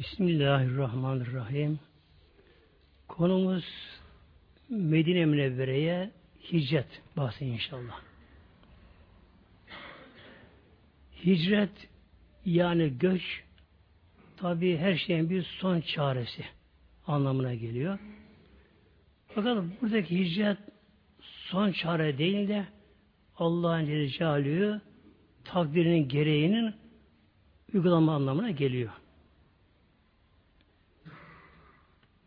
Bismillahirrahmanirrahim. Konumuz Medine Münevvere'ye hicret bahsi inşallah. Hicret yani göç tabi her şeyin bir son çaresi anlamına geliyor. Fakat buradaki hicret son çare değil de Allah'ın Celle takdirinin gereğinin uygulama anlamına geliyor.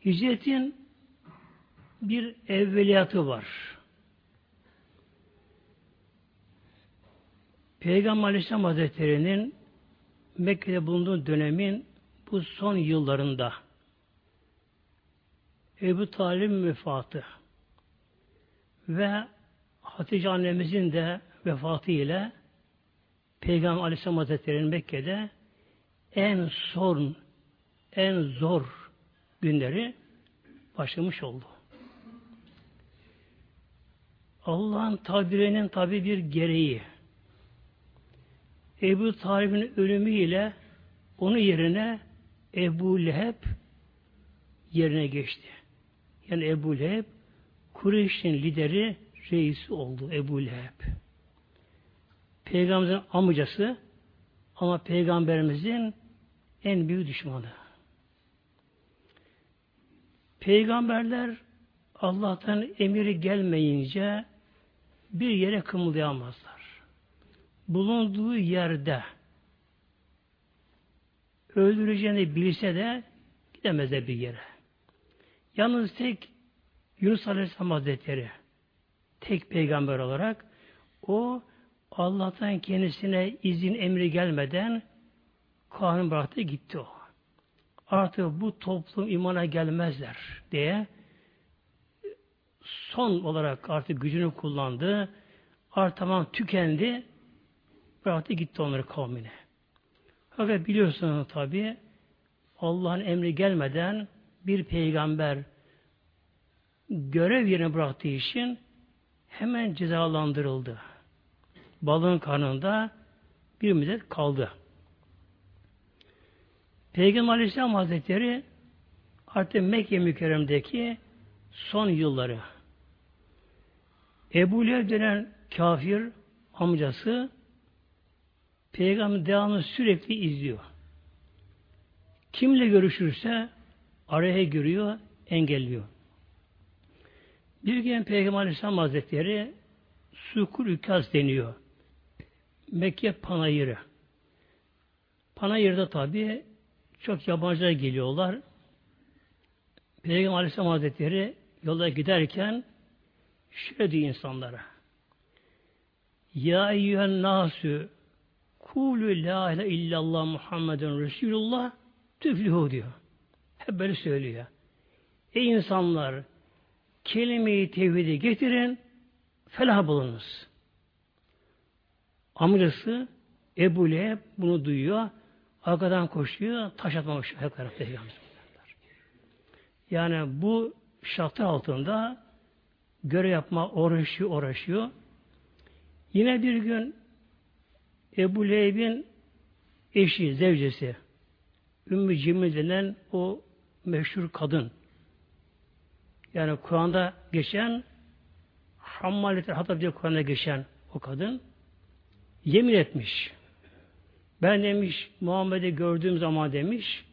Hicretin bir evveliyatı var. Peygamber Aleyhisselam Hazretleri'nin Mekke'de bulunduğu dönemin bu son yıllarında Ebu Talib'in vefatı ve Hatice annemizin de vefatı ile Peygamber Aleyhisselam Hazretleri'nin Mekke'de en son, en zor günleri başlamış oldu. Allah'ın takdirinin tabi bir gereği. Ebu Talib'in ölümüyle onun yerine Ebu Leheb yerine geçti. Yani Ebu Leheb Kureyş'in lideri reisi oldu Ebu Leheb. Peygamberimizin amcası ama peygamberimizin en büyük düşmanı. Peygamberler Allah'tan emiri gelmeyince bir yere kımıldayamazlar. Bulunduğu yerde öldüreceğini bilse de gidemezler bir yere. Yalnız tek Yunus Aleyhisselam Hazretleri tek peygamber olarak o Allah'tan kendisine izin emri gelmeden kanun bıraktı gitti o. Artık bu toplum imana gelmezler diye son olarak artık gücünü kullandı. Artık tükendi. Bıraktı gitti onları kavmine. Fakat biliyorsunuz tabi Allah'ın emri gelmeden bir peygamber görev yerine bıraktığı için hemen cezalandırıldı. Balığın karnında bir müddet kaldı. Peygamber Aleyhisselam Hazretleri artık Mekke mükerremdeki son yılları Ebu Leheb denen kafir amcası Peygamber devamlı sürekli izliyor. Kimle görüşürse araya giriyor, engelliyor. Bir gün Peygamber Aleyhisselam Hazretleri Sukur Ükaz deniyor. Mekke Panayırı. Panayır'da tabi çok yabancılar geliyorlar. Peygamber Aleyhisselam Hazretleri yolda giderken şöyle diyor insanlara. Ya eyyühen nasü kulü la ilahe illallah Muhammeden Resulullah tüflühü diyor. Hep böyle söylüyor. Ey insanlar kelime-i tevhidi getirin felah bulunuz. Amcası Ebu Leheb bunu duyuyor. Arkadan koşuyor. Taş atmamış hep tarafta Yani bu şartlar altında görev yapma uğraşıyor, uğraşıyor. Yine bir gün Ebu Leheb'in eşi, zevcesi Ümmü Cemil denen o meşhur kadın yani Kur'an'da geçen Hammalet Hatab diye Kur'an'da geçen o kadın yemin etmiş. Ben demiş Muhammed'i gördüğüm zaman demiş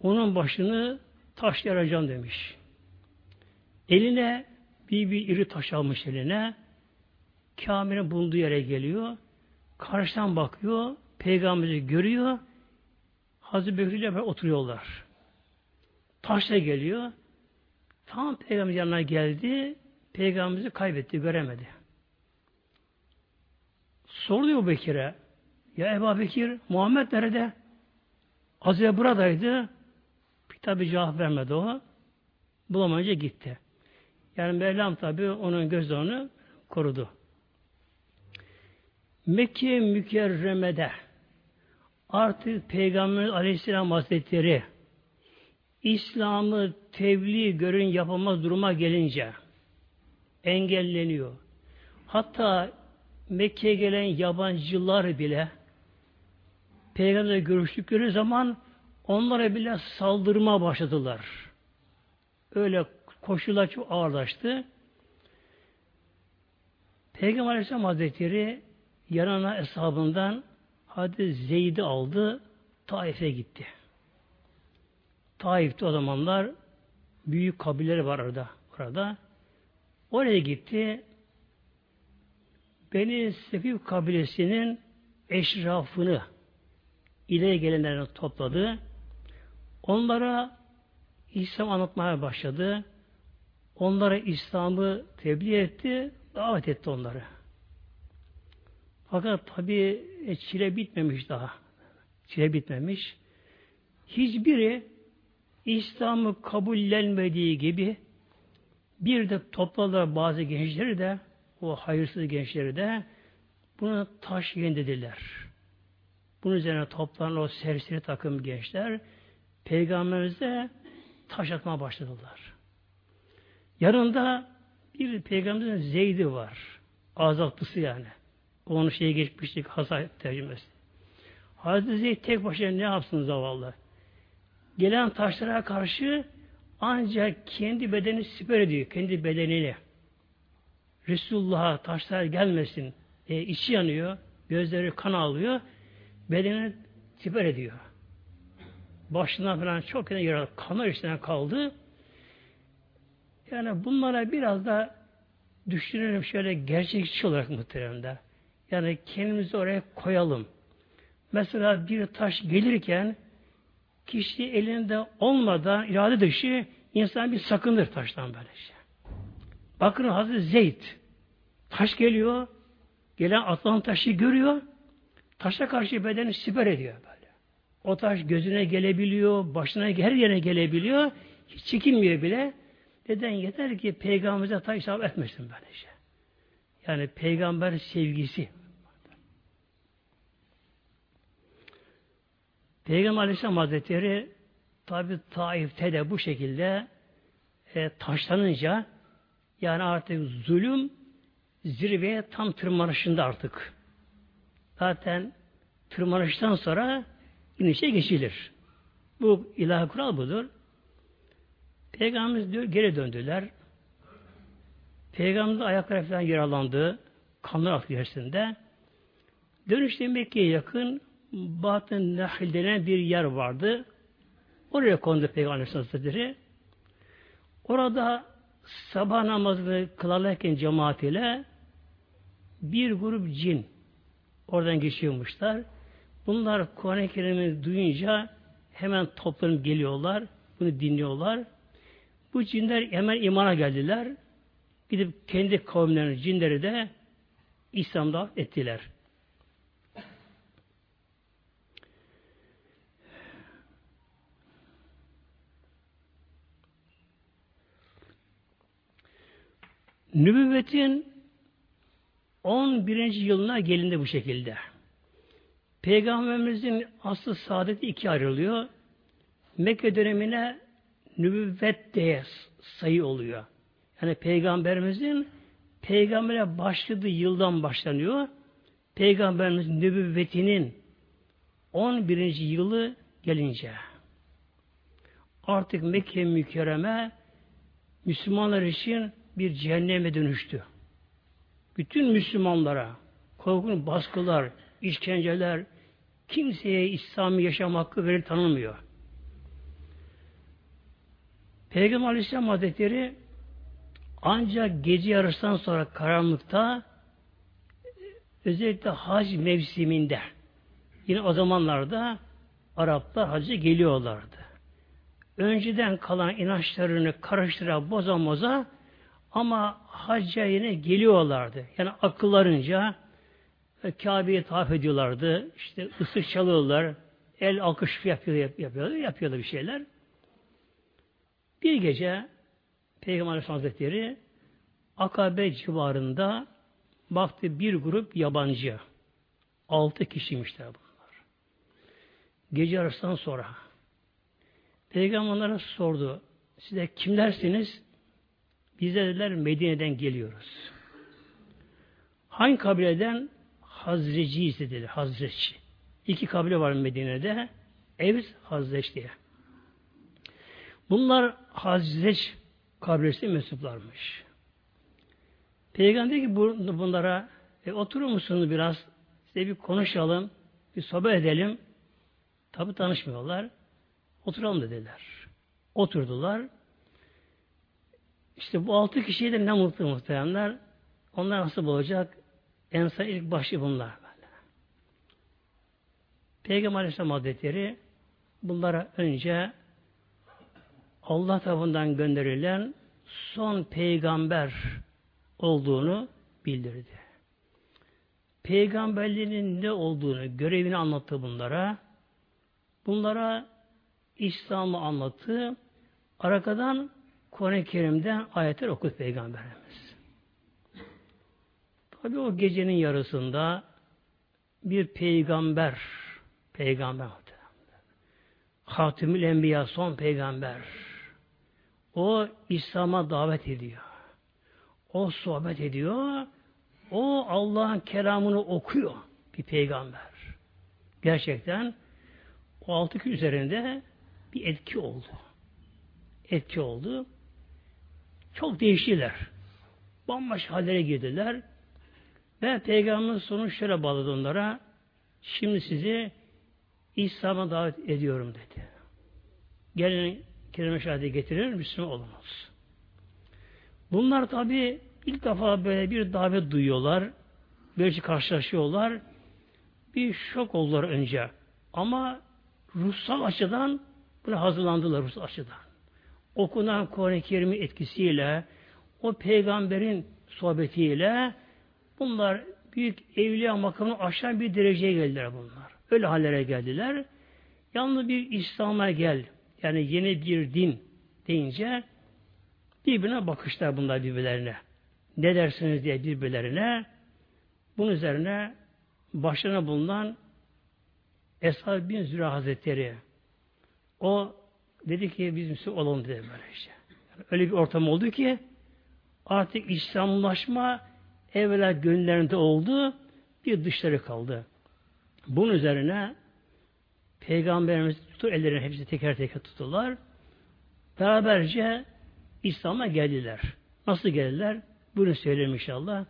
onun başını taş yaracağım demiş. Eline bir, bir iri taş almış eline. Kamil'in bulunduğu yere geliyor. Karşıdan bakıyor. Peygamberi görüyor. Hazreti Bekir ile oturuyorlar. Taşla geliyor. Tam peygamber yanına geldi. Peygamberimizi kaybetti, göremedi. Soruyor Bekir'e. Ya Ebu Bekir, Muhammed nerede? Hazreti buradaydı. Tabi cevap vermedi o. Bulamayınca gitti. Yani Mevlam tabi onun gözlerini korudu. Mekke mükerremede artık Peygamber Aleyhisselam Hazretleri İslam'ı tebliğ görün yapamaz duruma gelince engelleniyor. Hatta Mekke'ye gelen yabancılar bile Peygamberle görüştükleri zaman onlara bile saldırma başladılar. Öyle koşullar çok ağırlaştı. Peygamber Aleyhisselam Hazretleri yanına hesabından hadi Zeyd'i aldı Taif'e gitti. Taif'te o zamanlar büyük kabileleri var orada. orada. Oraya gitti. Beni Sekif kabilesinin eşrafını ileri gelenlerini topladı. Onlara İslam anlatmaya başladı. Onlara İslam'ı tebliğ etti, davet etti onları. Fakat tabi e, çile bitmemiş daha. Çile bitmemiş. Hiçbiri İslam'ı kabullenmediği gibi bir de topladılar bazı gençleri de o hayırsız gençleri de bunu taş yiyin dediler. Bunun üzerine toplanan o serseri takım gençler peygamberimize taş atmaya başladılar. Yanında bir peygamberin Zeyd'i var. Azaltısı yani. Onu şeye geçmiştik Hazar tercümesi. Hazreti Zeyd tek başına ne yapsın zavallı? Gelen taşlara karşı ancak kendi bedeni siper ediyor. Kendi bedenini. Resulullah'a taşlar gelmesin. E, içi yanıyor. Gözleri kan alıyor. Bedenini siper ediyor. Başından falan çok yaralı. Kanlar içinden kaldı. Yani bunlara biraz da düşünelim şöyle gerçekçi olarak muhteremde. Yani kendimizi oraya koyalım. Mesela bir taş gelirken kişi elinde olmadan irade dışı insan bir sakınır taştan böyle şey. Bakın Hazreti Zeyd taş geliyor gelen atlan taşı görüyor taşa karşı bedeni siper ediyor böyle. O taş gözüne gelebiliyor, başına her yere gelebiliyor. Hiç çekinmiyor bile. Neden? Yeter ki peygamberimize taş isabet etmesin böylece. Şey. Yani peygamber sevgisi. Peygamber Aleyhisselam Hazretleri tabi Taif'te de bu şekilde e, taşlanınca yani artık zulüm zirveye tam tırmanışında artık. Zaten tırmanıştan sonra inişe geçilir. Bu ilahi kural budur. Peygamberimiz diyor geri döndüler. Peygamberimiz ayakları falan yaralandı. Kanlar aktı içerisinde. Dönüşte Mekke'ye yakın Batın Nahil denen bir yer vardı. Oraya kondu Peygamber Hazretleri. Orada sabah namazını kılarken cemaatiyle bir grup cin oradan geçiyormuşlar. Bunlar Kuran-ı Kerim'i duyunca hemen toplanıp geliyorlar. Bunu dinliyorlar. Bu cinler hemen imana geldiler. Gidip kendi kavimlerini, cinleri de İslam'da ettiler. Nübüvvetin 11. yılına gelindi bu şekilde. Peygamberimizin aslı saadeti iki ayrılıyor. Mekke dönemine nübüvvet diye sayı oluyor. Yani peygamberimizin peygambere başladığı yıldan başlanıyor. Peygamberimizin nübüvvetinin 11. yılı gelince artık Mekke mükerreme Müslümanlar için bir cehenneme dönüştü. Bütün Müslümanlara korkunç baskılar, işkenceler, kimseye İslam'ı yaşam hakkı verir tanınmıyor. Peygamber Aleyhisselam Hazretleri ancak gece yarısından sonra karanlıkta özellikle hac mevsiminde yine o zamanlarda Araplar hacı geliyorlardı. Önceden kalan inançlarını karıştıra boza moza ama hacca yine geliyorlardı. Yani akıllarınca e, Kabe'yi tavaf ediyorlardı. İşte ıslık çalıyorlar. El alkış yapıyor, yapıyorlar, yapıyorlar bir şeyler. Bir gece Peygamber Aleyhisselam Hazretleri Akabe civarında baktı bir grup yabancı. Altı kişiymişler bunlar. Gece arasından sonra Peygamberlere sordu. Size kimlersiniz? Biz dediler Medine'den geliyoruz. Hangi kabileden? Hazreci dedi. Hazreci. İki kabile var Medine'de. Evs Hazreç diye. Bunlar Hazreç kabilesi mensuplarmış. Peygamber ki bunlara e, oturur musunuz biraz? Size bir konuşalım, bir sohbet edelim. Tabi tanışmıyorlar. Oturalım dediler. Oturdular. İşte bu altı kişiye de ne mutlu muhtemelenler. Onlar nasıl olacak? Ensar ilk başı bunlar. Böyle. Peygamber Aleyhisselam Hazretleri bunlara önce Allah tarafından gönderilen son peygamber olduğunu bildirdi. Peygamberliğinin ne olduğunu, görevini anlattı bunlara. Bunlara İslam'ı anlattı. Arkadan Kur'an-ı Kerim'den ayetler okudu Peygamberimiz. Tabi o gecenin yarısında bir peygamber, peygamber Hatimül Enbiya son peygamber. O İslam'a davet ediyor. O sohbet ediyor. O Allah'ın kelamını okuyor bir peygamber. Gerçekten o altı üzerinde bir etki oldu. Etki oldu. Çok değiştiler. Bambaşka hallere girdiler. Ve Peygamber'in sonu şöyle bağladı onlara. Şimdi sizi İslam'a davet ediyorum dedi. Gelin kelime şahidi getirir, Müslüman olunuz. Bunlar tabi ilk defa böyle bir davet duyuyorlar. Böylece karşılaşıyorlar. Bir şok oldular önce. Ama ruhsal açıdan buna hazırlandılar ruhsal açıdan. Okunan Kur'an-ı Kerim'in etkisiyle, o peygamberin sohbetiyle bunlar büyük evliya makamını aşan bir dereceye geldiler bunlar. Öyle hallere geldiler. Yalnız bir İslam'a gel, yani yeni bir din deyince birbirine bakışlar bunlar birbirlerine. Ne dersiniz diye birbirlerine. Bunun üzerine başlarına bulunan Eshab bin Züra Hazretleri o dedi ki biz Müslüman olalım dedi böyle işte. Yani öyle bir ortam oldu ki artık İslamlaşma evvela gönüllerinde oldu bir dışları kaldı. Bunun üzerine Peygamberimiz tutu ellerini hepsi teker teker tuttular. Beraberce İslam'a geldiler. Nasıl geldiler? Bunu söyleyeyim inşallah.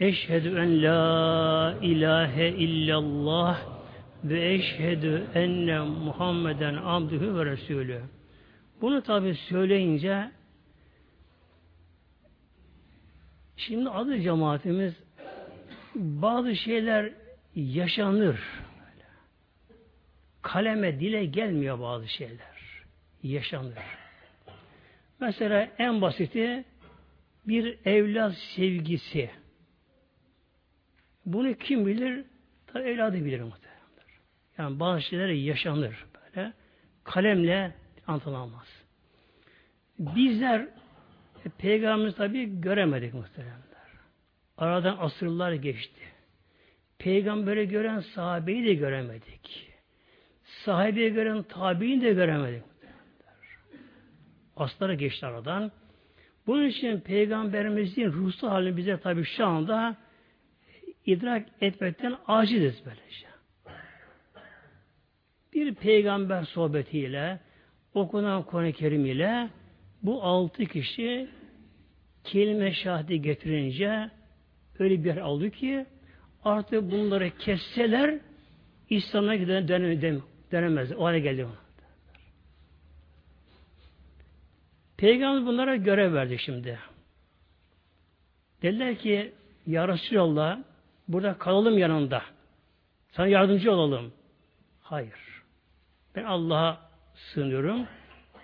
Eşhedü en la ilahe illallah ve eşhedü enne Muhammeden abdühü ve resulü. Bunu tabi söyleyince şimdi adı cemaatimiz bazı şeyler yaşanır. Kaleme dile gelmiyor bazı şeyler. Yaşanır. Mesela en basiti bir evlat sevgisi. Bunu kim bilir? Tabi evladı bilir muhtemelen. Yani bazı şeyler yaşanır böyle. Kalemle anlatılamaz. Bizler e, Peygamberimiz tabi göremedik muhteremler. Aradan asırlar geçti. Peygamberi gören sahabeyi de göremedik. Sahabeyi gören tabiini de göremedik. Aslara geçti aradan. Bunun için Peygamberimizin ruhsal halini bize tabi şu anda idrak etmekten aciziz böylece. Bir peygamber sohbetiyle okunan Kur'an-ı Kerim ile bu altı kişi kelime şahidi getirince öyle bir aldı ki artık bunları kesseler İslam'a giden dönem, dönemez. O hale geldi. Peygamber bunlara görev verdi şimdi. Dediler ki Ya Resulallah burada kalalım yanında. Sana yardımcı olalım. Hayır. Ben Allah'a sığınıyorum.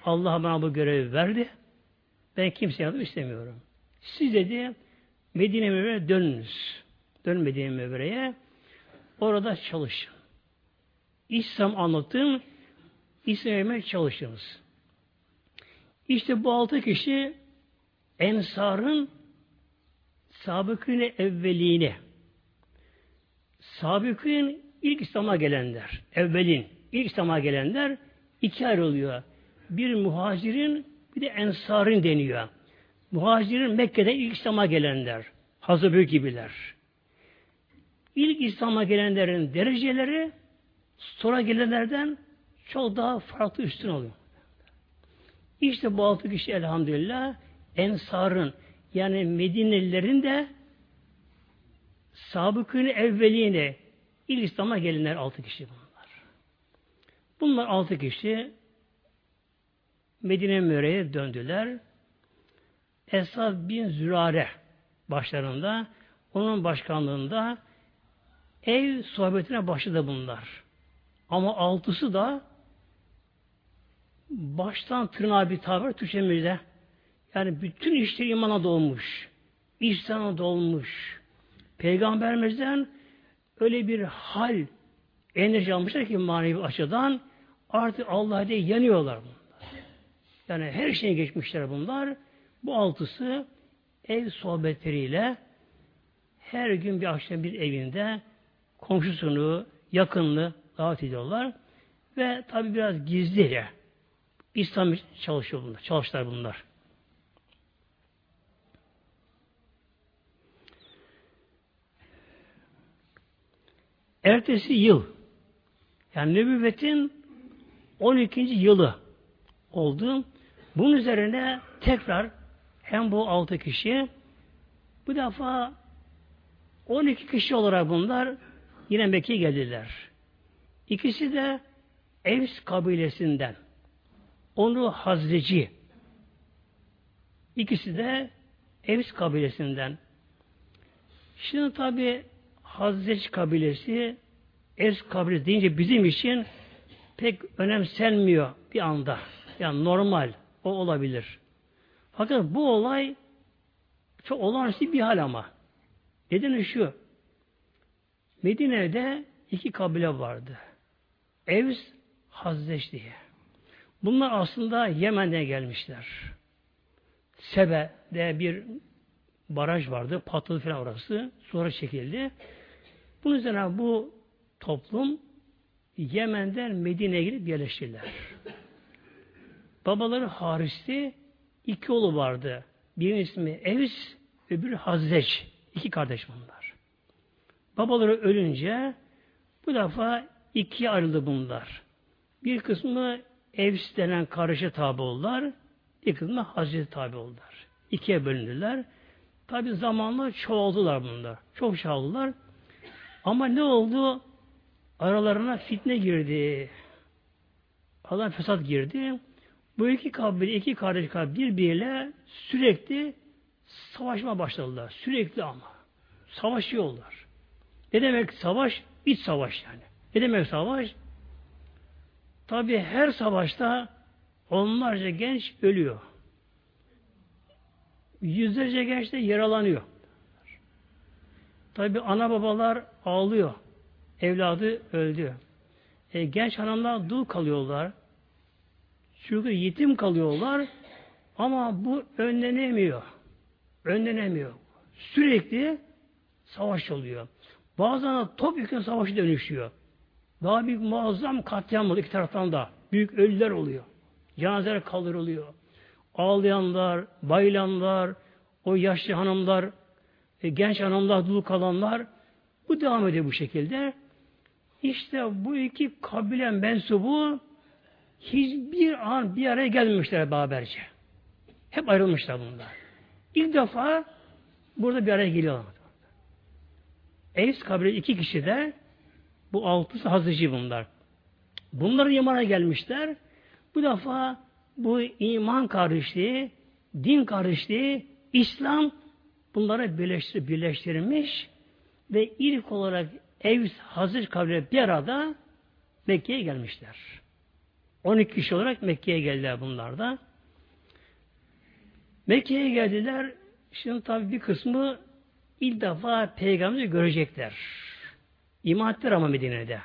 Allah bana bu görevi verdi. Ben kimseye yardım istemiyorum. Siz dedi Medine Mevre'ye dönünüz. Dön Medine Mevre'ye. Orada çalışın. İslam anlattım. İslam çalışınız. İşte bu altı kişi Ensar'ın sabıkine evveliğine sabıkın ilk İslam'a gelenler, evvelin ilk İslam'a gelenler iki ayrılıyor. Bir muhacirin bir de ensarın deniyor. Muhacirin Mekke'de ilk İslam'a gelenler. Hazır gibiler. İlk İslam'a gelenlerin dereceleri sonra gelenlerden çok daha farklı üstün oluyor. İşte bu altı kişi elhamdülillah Ensar'ın yani Medinelilerin de sabıkın evveliğine ilk İslam'a gelinler altı kişi bunlar. Bunlar altı kişi Medine Mürey'e döndüler. Esad bin Zürare başlarında onun başkanlığında ev sohbetine başladı bunlar. Ama altısı da baştan tırnağa bir tabir Türkçemizde yani bütün işleri imana dolmuş. İhsana dolmuş. Peygamberimizden öyle bir hal enerji almışlar ki manevi açıdan artık Allah diye yanıyorlar bunlar. Yani her şeye geçmişler bunlar. Bu altısı ev sohbetleriyle her gün bir akşam bir evinde komşusunu, yakınını davet ediyorlar. Ve tabi biraz gizlice İslam çalışıyor bunlar, çalıştılar bunlar. Ertesi yıl yani nübüvvetin 12. yılı oldu. Bunun üzerine tekrar hem bu altı kişi bu defa 12 kişi olarak bunlar yine Mekke'ye geldiler. İkisi de Evs kabilesinden. Onu Hazreci. İkisi de Evs kabilesinden. Şimdi tabi Hazreci kabilesi Evs kabilesi deyince bizim için pek önemsenmiyor bir anda. Yani normal. O olabilir. Fakat bu olay çok olağanüstü bir hal ama. Nedeni şu. Medine'de iki kabile vardı. Evs, Hazreç diye. Bunlar aslında Yemen'den gelmişler. Sebe de bir baraj vardı. Patladı falan orası. Sonra çekildi. Bunun üzerine bu toplum Yemen'den Medine'ye gidip yerleştiler. Babaları Haris'ti. iki oğlu vardı. Birinin ismi Evs, öbürü Hazreç. İki kardeş bunlar. Babaları ölünce bu defa ikiye ayrıldı bunlar. Bir kısmı Evs denen karışa tabi oldular. Bir kısmı Hazreti tabi oldular. İkiye bölündüler. Tabi zamanla çoğaldılar bunlar. Çok çoğaldılar. Ama ne oldu? Aralarına fitne girdi. Allah fesat girdi. Bu iki kabile, iki kardeş kabile birbiriyle sürekli savaşma başladılar. Sürekli ama. Savaşıyorlar. Ne demek savaş? İç savaş yani. Ne demek savaş? Tabi her savaşta onlarca genç ölüyor. Yüzlerce genç de yaralanıyor. Tabi ana babalar ağlıyor. Evladı öldü. E, genç hanımlar dul kalıyorlar. Çünkü yetim kalıyorlar. Ama bu önlenemiyor. Önlenemiyor. Sürekli savaş oluyor. Bazen top yükün savaşı dönüşüyor. Daha büyük muazzam katliam oluyor iki taraftan da. Büyük ölüler oluyor. Cenazeler kaldırılıyor. Ağlayanlar, bayılanlar, o yaşlı hanımlar, e, genç hanımlar, dul kalanlar bu devam ediyor bu şekilde. İşte bu iki kabile mensubu hiçbir an bir araya gelmemişler beraberce. Hep ayrılmışlar bunlar. İlk defa burada bir araya geliyorlar. Eys kabile iki kişi de bu altısı Hazreci bunlar. Bunların imana gelmişler. Bu defa bu iman kardeşliği, din kardeşliği, İslam bunlara birleştir, birleştirilmiş ve ilk olarak Evs Hazır kabile bir arada Mekke'ye gelmişler. 12 kişi olarak Mekke'ye geldiler bunlar da. Mekke'ye geldiler. Şimdi tabi bir kısmı ilk defa peygamberi görecekler. İman ettiler ama Medine'de.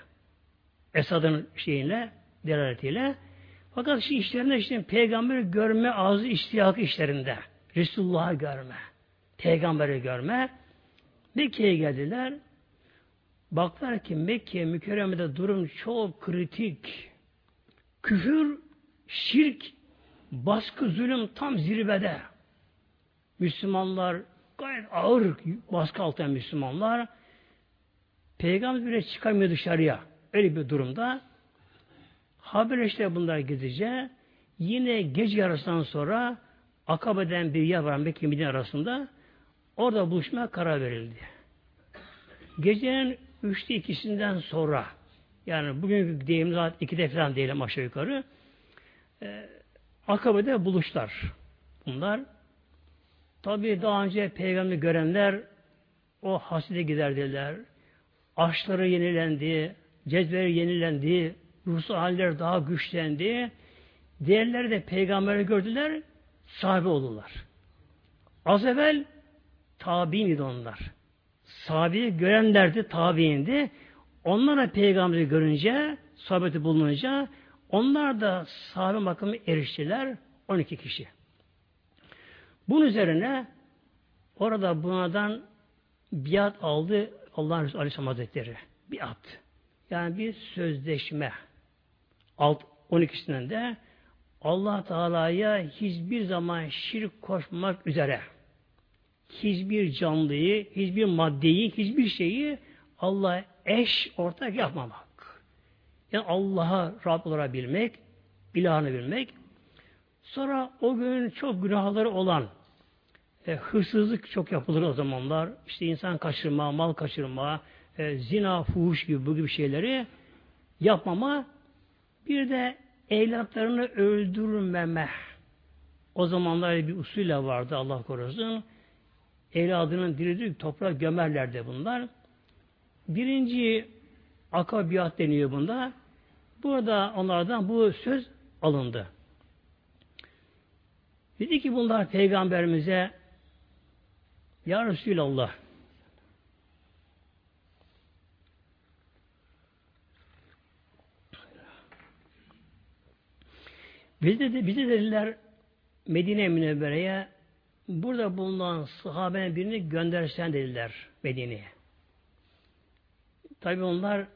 Esad'ın şeyinle, delaletiyle. Fakat şu işlerinde işte peygamberi görme ağzı iştiyakı işlerinde. Resulullah'ı görme. Peygamberi görme. Mekke'ye geldiler. Baktılar ki Mekke mükerremede durum çok kritik. Küfür, şirk, baskı, zulüm tam zirvede. Müslümanlar gayet ağır baskı altında Müslümanlar. Peygamber bile çıkamıyor dışarıya. Öyle bir durumda Haberleştiler bunlar gidince yine gece yarısından sonra Akabe'den bir yer var Mekke arasında orada buluşmaya karar verildi. Gecenin üçte ikisinden sonra yani bugün diyelim saat ikide falan diyelim aşağı yukarı e, Akabe'de buluşlar. Bunlar tabi daha önce peygamberi görenler o haside giderdiler. Aşları yenilendi, cezbeleri yenilendi, ruhsal haller daha güçlendi. Diğerleri de peygamberi gördüler, sahibi oldular. Az evvel tabi'indi onlar. Sahabeyi görenlerdi, tabi'indi. Onlar da peygamberi görünce, sohbeti bulununca onlar da sahabe makamı eriştiler 12 kişi. Bunun üzerine orada bunlardan biat aldı Allah'ın Resulü Aleyhisselam Hazretleri. Biat. Yani bir sözleşme. Alt 12'sinden de Allah Teala'ya hiçbir zaman şirk koşmak üzere hiçbir canlıyı, hiçbir maddeyi, hiçbir şeyi Allah eş ortak yapmamak. Yani Allah'a Rab olarak bilmek, ilahını bilmek. Sonra o gün çok günahları olan e, hırsızlık çok yapılır o zamanlar. İşte insan kaçırma, mal kaçırma, e, zina, fuhuş gibi bu gibi şeyleri yapmama. Bir de evlatlarını öldürmeme. O zamanlar bir usulle vardı Allah korusun. Evladının diri toprak gömerlerdi bunlar. Birinci akabiyat deniyor bunda. Burada onlardan bu söz alındı. Dedi ki bunlar peygamberimize Ya Resulallah Bize, de, bize dediler Medine Münevvere'ye burada bulunan sahabenin birini göndersen dediler Medine'ye. Tabi onlar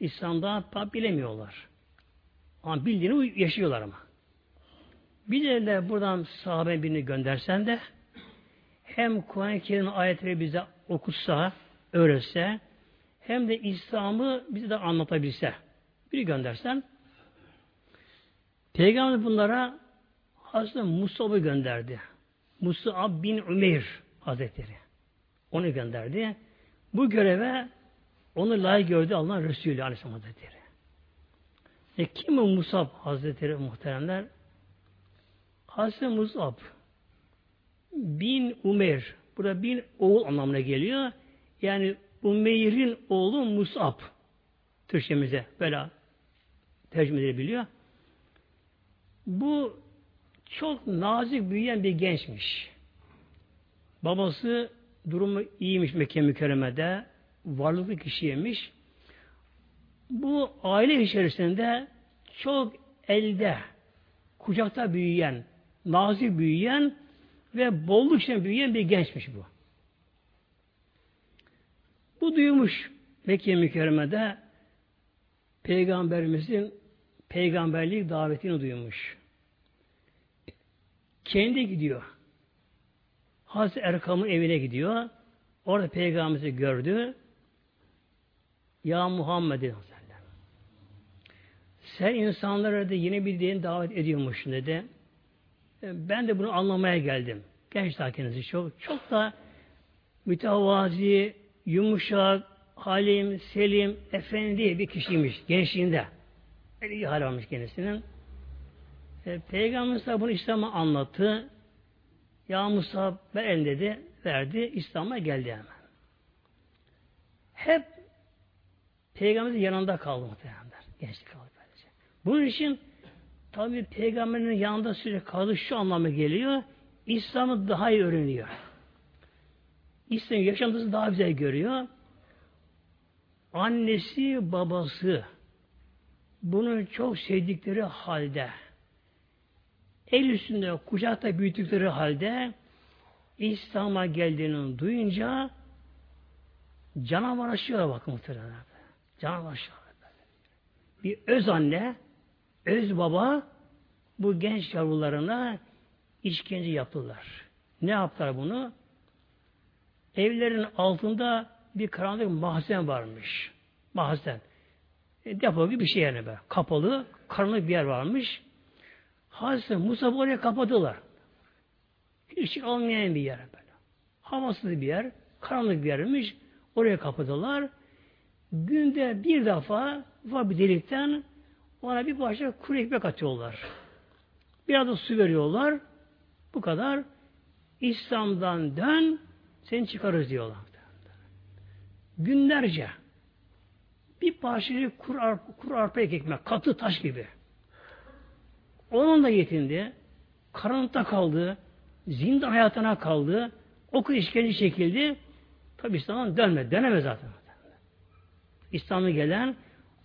İslam'da tam bilemiyorlar. Ama bildiğini yaşıyorlar ama. Bir de buradan sahabe birini göndersen de hem Kur'an-ı Kerim ayetleri bize okutsa, öğretse hem de İslam'ı bize de anlatabilse. Biri göndersen Peygamber bunlara Hazreti Musab'ı gönderdi. Musab bin Ümeyr Hazretleri. Onu gönderdi. Bu göreve onu layık gördü Allah Resulü Aleyhisselam Hazretleri. E kim o Musab Hazretleri muhteremler? Hazreti Musab bin Umer. Burada bin oğul anlamına geliyor. Yani Umeyr'in oğlu Musab. Türkçemize böyle tercüme edilebiliyor. Bu çok nazik büyüyen bir gençmiş. Babası durumu iyiymiş Mekke mükerremede. Varlıklı kişiymiş. Bu aile içerisinde çok elde, kucakta büyüyen, nazik büyüyen ve bolluk içinde büyüyen bir gençmiş bu. Bu duymuş Mekke mükerremede Peygamberimizin peygamberlik davetini duymuş. Kendi gidiyor. Hazreti Erkam'ın evine gidiyor. Orada peygamberimizi gördü. Ya Muhammed sen insanlara da yeni bir din davet ediyormuşsun dedi. Ben de bunu anlamaya geldim. Genç kendisi çok. Çok da mütevazi, yumuşak, halim, selim, efendi bir kişiymiş gençliğinde. Öyle iyi hal almış kendisinin. E, Peygamber bunu İslam'a anlattı. Ya Musa ben dedi, verdi, İslam'a geldi hemen. Hep Peygamberin yanında kaldı muhtemelen. Gençlik kaldı böylece. Bunun için tabi Peygamberin yanında sürekli kaldı şu anlamı geliyor. İslam'ı daha iyi öğreniyor. İslam yaşantısı daha güzel görüyor. Annesi, babası bunu çok sevdikleri halde el üstünde kucakta büyüttükleri halde İslam'a geldiğini duyunca canavar aşıyorlar bakın muhtemelen. Canavar aşıyorlar. Bir öz anne, öz baba bu genç yavrularına işkence yaptılar. Ne yaptılar bunu? Evlerin altında bir karanlık mahzen varmış. Mahzen. E, depo gibi bir şey yani be. Kapalı, karanlık bir yer varmış. Hazreti Musa oraya kapadılar. Hiç almayan bir yer böyle. Havasız bir yer, karanlık bir yermiş. Oraya kapadılar. Günde bir defa ufak bir delikten ona bir parça kuru ekmek atıyorlar. Biraz da su veriyorlar. Bu kadar. İslam'dan dön, seni çıkarız diyorlar. Günlerce bir parçayı kur, arpa, kur arpa ekmek, katı taş gibi. Onun da yetindi. Karanlıkta kaldı. Zindan hayatına kaldı. Oku işkence çekildi. Tabi İslam'dan dönmedi. Dönemez zaten. İslam'a gelen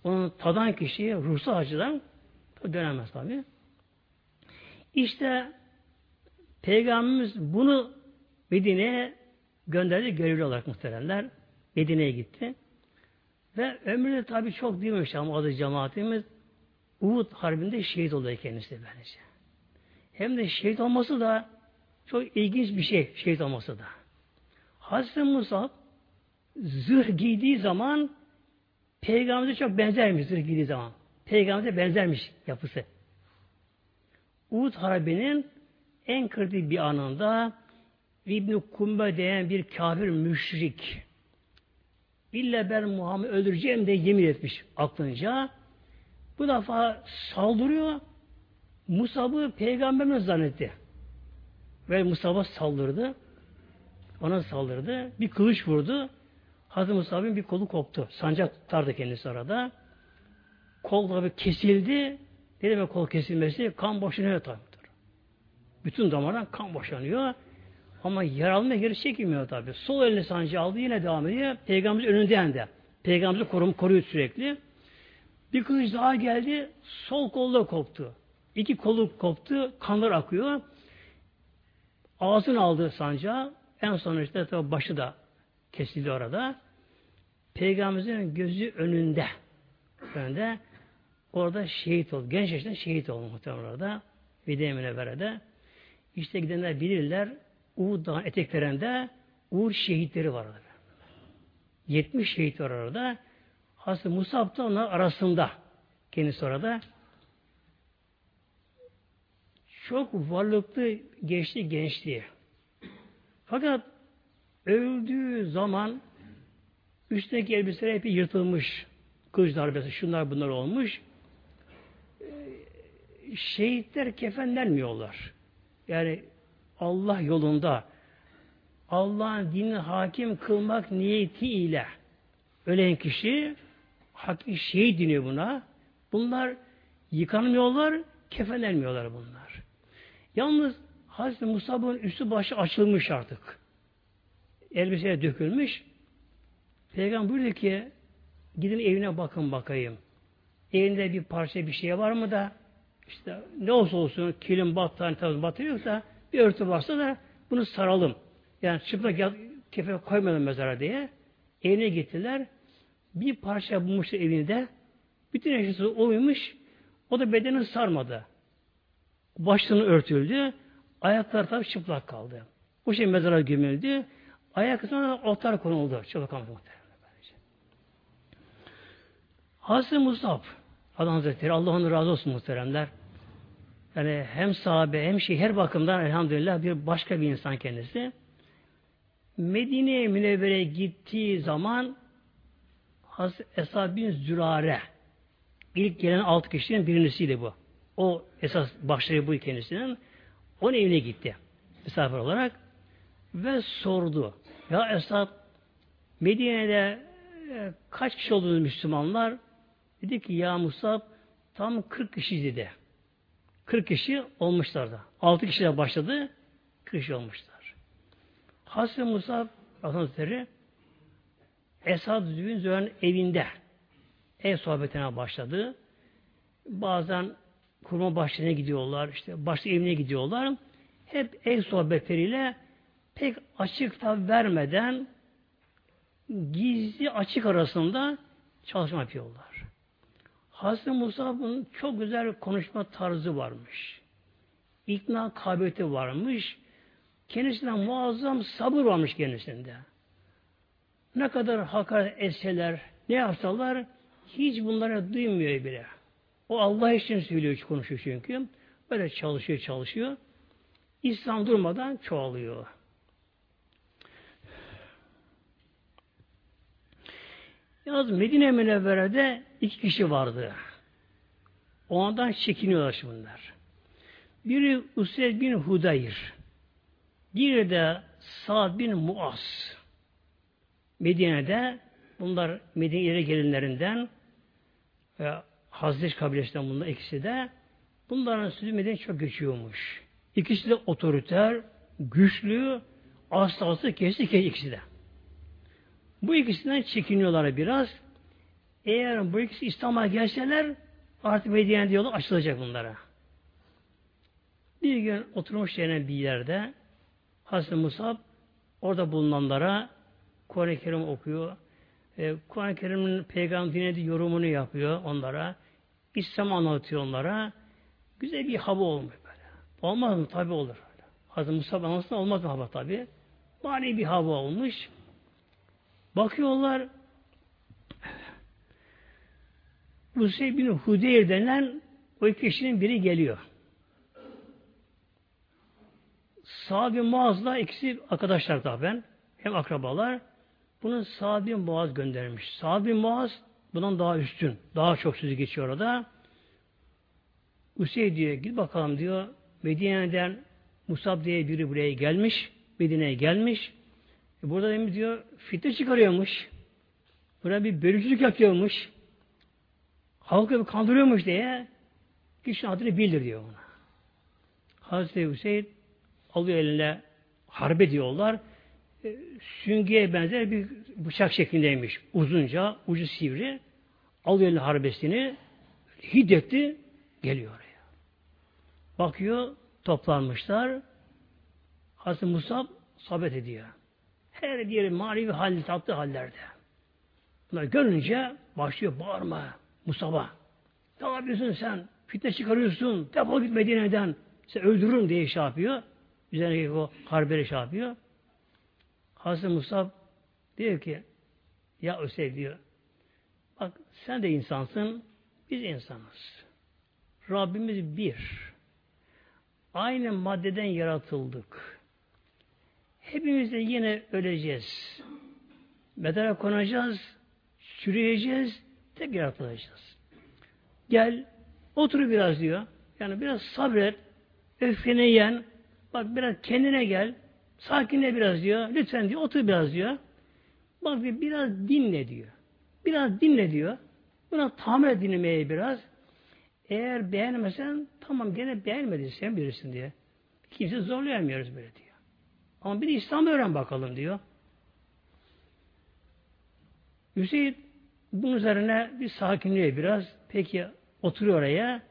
onun tadan kişiye ruhsal açıdan dönemez tabi. İşte Peygamberimiz bunu Medine'ye gönderdi görevli olarak muhteremler. Medine'ye gitti. Ve ömründe tabi çok değilmiş ama adı cemaatimiz Uhud Harbi'nde şehit oluyor kendisi bence. Hem de şehit olması da çok ilginç bir şey şehit olması da. Hazreti Musa zırh giydiği zaman Peygamber'e çok benzermiş zırh giydiği zaman. Peygamber'e benzermiş yapısı. Uhud Harbi'nin en kritik bir anında İbn-i Kumbe diyen bir kafir müşrik İlle ben Muhammed öldüreceğim de yemin etmiş aklınca. Bu defa saldırıyor. Musab'ı peygamberimiz zannetti. Ve Musab'a saldırdı. Ona saldırdı. Bir kılıç vurdu. Hazreti Musab'ın bir kolu koptu. Sancak tutardı kendisi arada. Kol tabi kesildi. Ne demek kol kesilmesi? Kan boşanıyor tabi. Bütün damardan kan boşanıyor. Ama yaralmaya geri çekilmiyor tabi. Sol elini sancı aldı yine devam ediyor. Peygamberimiz önünden de. Peygamberimizi korum, koruyor sürekli. Bir kılıç daha geldi. Sol kolda koptu. İki kolu koptu. Kanlar akıyor. Ağzını aldı sancağı. En son işte tabi başı da kesildi orada. Peygamberimizin gözü önünde. Önünde. Orada şehit oldu. Genç yaşta şehit oldu muhtemelen orada. Vide-i Münevvere'de. İşte gidenler bilirler. Uğur Dağı'nın eteklerinde Uğur şehitleri var orada. 70 şehit var orada. Hazreti Musab da onlar arasında. Kendisi orada. Çok varlıklı geçti gençliği. Fakat öldüğü zaman üstteki elbiseler hep yırtılmış. Kılıç darbesi, şunlar bunlar olmuş. Şehitler kefenlenmiyorlar. Yani Allah yolunda Allah'ın dinini hakim kılmak niyetiyle ölen kişi şehit deniyor buna. Bunlar yıkanmıyorlar, kefenlenmiyorlar bunlar. Yalnız Hazreti Musab'ın üstü başı açılmış artık. Elbiseye dökülmüş. Peygamber buyurdu ki gidin evine bakın bakayım. Evinde bir parça bir şey var mı da işte ne olsa olsun kilim battaniye tarzı batırıyor da bir örtü varsa da bunu saralım. Yani çıplak kefe koymayalım mezara diye. Evine gittiler. Bir parça bulmuş evinde. Bütün eşyası oymuş. O da bedeni sarmadı. Başını örtüldü. Ayaklar tabi çıplak kaldı. Bu şey mezara gömüldü. Ayak kısmına altar konuldu. Çıplak kalmadı. Hazreti Musab Allah Hazretleri Allah onu razı olsun muhteremler. Yani hem sahabe hem şey her bakımdan elhamdülillah bir başka bir insan kendisi. Medine'ye Münevvere gittiği zaman Hazreti Esad bin Zürare ilk gelen altı kişinin birincisiydi bu. O esas başları bu kendisinin. Onun evine gitti. Misafir olarak. Ve sordu. Ya Esad Medine'de e, kaç kişi olduğunuz Müslümanlar? Dedi ki ya Musab tam 40 kişi dedi. 40 kişi olmuşlar da. 6 kişiyle başladı. 40 kişi olmuşlar. Hazreti Musa Hazretleri Esad bin Züren evinde ev sohbetine başladı. Bazen kurma bahçesine gidiyorlar, işte başka evine gidiyorlar. Hep ev sohbetleriyle pek açık da vermeden gizli açık arasında çalışma yapıyorlar. Hazreti Musab'ın çok güzel bir tarzı varmış. İkna kabiliyeti varmış. Kendisinden muazzam sabır varmış kendisinde. Ne kadar hakaret etseler, ne yapsalar hiç bunlara duymuyor bile. O Allah için söylüyor, konuşuyor çünkü. Böyle çalışıyor, çalışıyor. İslam durmadan çoğalıyor. Yalnız Medine Münevvere'de iki kişi vardı. Ondan çekiniyorlar şimdi bunlar. Biri Useyd bin Hudayr. Diğeri de Sa'd bin Muaz. Medine'de bunlar Medine'ye gelinlerinden ve Hazreç kabilesinden bunlar ikisi de bunların sözü Medine çok geçiyormuş. İkisi de otoriter, güçlü, aslı kesti kesti ikisi de. Bu ikisinden çekiniyorlar biraz. Eğer bu ikisi İslam'a gelseler artık Medine yolu açılacak bunlara. Bir gün oturmuş yerine bir yerde Hazreti Musab orada bulunanlara Kur'an-ı Kerim okuyor. E, Kur'an-ı Kerim'in peygamber dinlediği yorumunu yapıyor onlara. İslam anlatıyor onlara. Güzel bir hava olmuş böyle. Olmaz mı? Tabi olur. Hazreti Musab anlatsın olmaz mı hava tabi. Mani bir hava olmuş. Bakıyorlar Hüseyin bin Hudeyr denen o kişinin biri geliyor. Sa'd bin Muaz'la ikisi arkadaşlar da ben. Hem akrabalar. Bunun Sa'd Muaz göndermiş. Sa'd Muaz bundan daha üstün. Daha çok sözü geçiyor orada. Hüseyin diyor git bakalım diyor. Medine'den Musab diye biri buraya gelmiş. Medine'ye gelmiş. E burada demiş diyor fitne çıkarıyormuş. Buna bir bölücülük yapıyormuş. Halkı bir kandırıyormuş diye kişinin adını bildir diyor ona. Hazreti Hüseyin alıyor eline harbe diyorlar. E, süngeye benzer bir bıçak şeklindeymiş. Uzunca, ucu sivri. Alıyor eline harbesini hiddetli geliyor oraya. Bakıyor toplanmışlar. Hazreti Musab sabet ediyor. Her diğeri manevi halde, tatlı hallerde. Bunları görünce başlıyor bağırma Musab'a. Ne yapıyorsun sen? Fitne çıkarıyorsun. Defol git Medine'den. Sen öldürürüm diye şey yapıyor. Üzerine o harberi şey yapıyor. Hazreti Musab diyor ki ya Hüseyin diyor bak sen de insansın biz insanız. Rabbimiz bir. Aynı maddeden yaratıldık. Hepimiz de yine öleceğiz. Bedene konacağız, çürüyeceğiz, tek yaratılacağız. Gel, otur biraz diyor. Yani biraz sabret, öfkene yen, bak biraz kendine gel, sakinle biraz diyor. Lütfen diyor, otur biraz diyor. Bak diyor, biraz dinle diyor. Biraz dinle diyor. Buna tahammül et biraz. Eğer beğenmesen, tamam gene beğenmedin sen bilirsin diye. Kimse zorlayamıyoruz böyle diyor. Ama bir İslam öğren bakalım diyor. Hüseyin bunun üzerine bir sakinliğe biraz. Peki oturuyor oraya.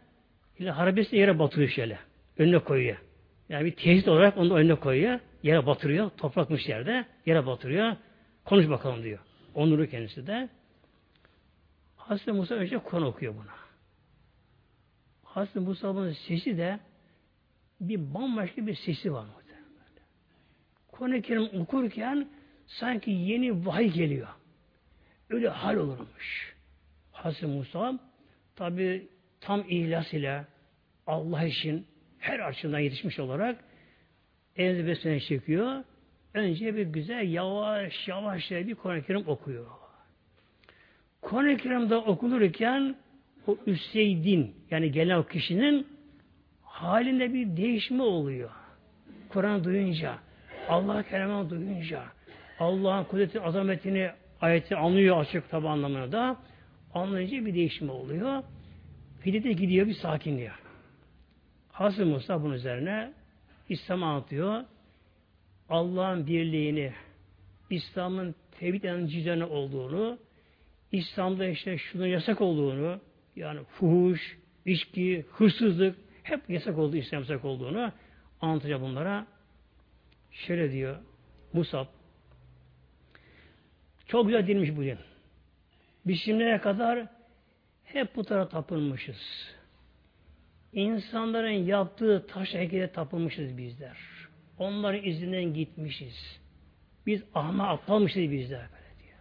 ile harabesini yere batırıyor şöyle. Önüne koyuyor. Yani bir tehdit olarak onu önüne koyuyor. Yere batırıyor. Toprakmış yerde. Yere batırıyor. Konuş bakalım diyor. Onuru kendisi de. Hazreti Musa önce Kur'an okuyor buna. Hazreti Musa'nın sesi de bir bambaşka bir sesi var. Kur'an-ı Kerim okurken sanki yeni vahiy geliyor. Öyle hal olurmuş. Hazreti Musa tabi tam ihlas ile Allah için her açıdan yetişmiş olarak elini besmele çekiyor. Önce bir güzel yavaş yavaş bir Kur'an-ı Kerim okuyor. Kur'an-ı Kerim'de okunurken o Üseydin yani gelen o kişinin halinde bir değişme oluyor. Kur'an duyunca. Allah kelamını duyunca, Allah'ın kudreti, azametini, ayeti anlıyor açık tabi anlamına da anlayınca bir değişim oluyor. Fidete gidiyor bir sakinliyor. Hazreti Musa bunun üzerine İslam anlatıyor. Allah'ın birliğini, İslam'ın tevhid inancıcanı olduğunu, İslam'da işte şunun yasak olduğunu, yani fuhuş, içki, hırsızlık hep yasak olduğu, İslam yasak olduğunu anlatacak bunlara. Şöyle diyor Musab. Çok güzel dinmiş bu din. Biz şimdiye kadar hep bu tarafa tapınmışız. İnsanların yaptığı taş heykele tapınmışız bizler. Onların izinden gitmişiz. Biz ahma atlamışız bizler böyle diyor.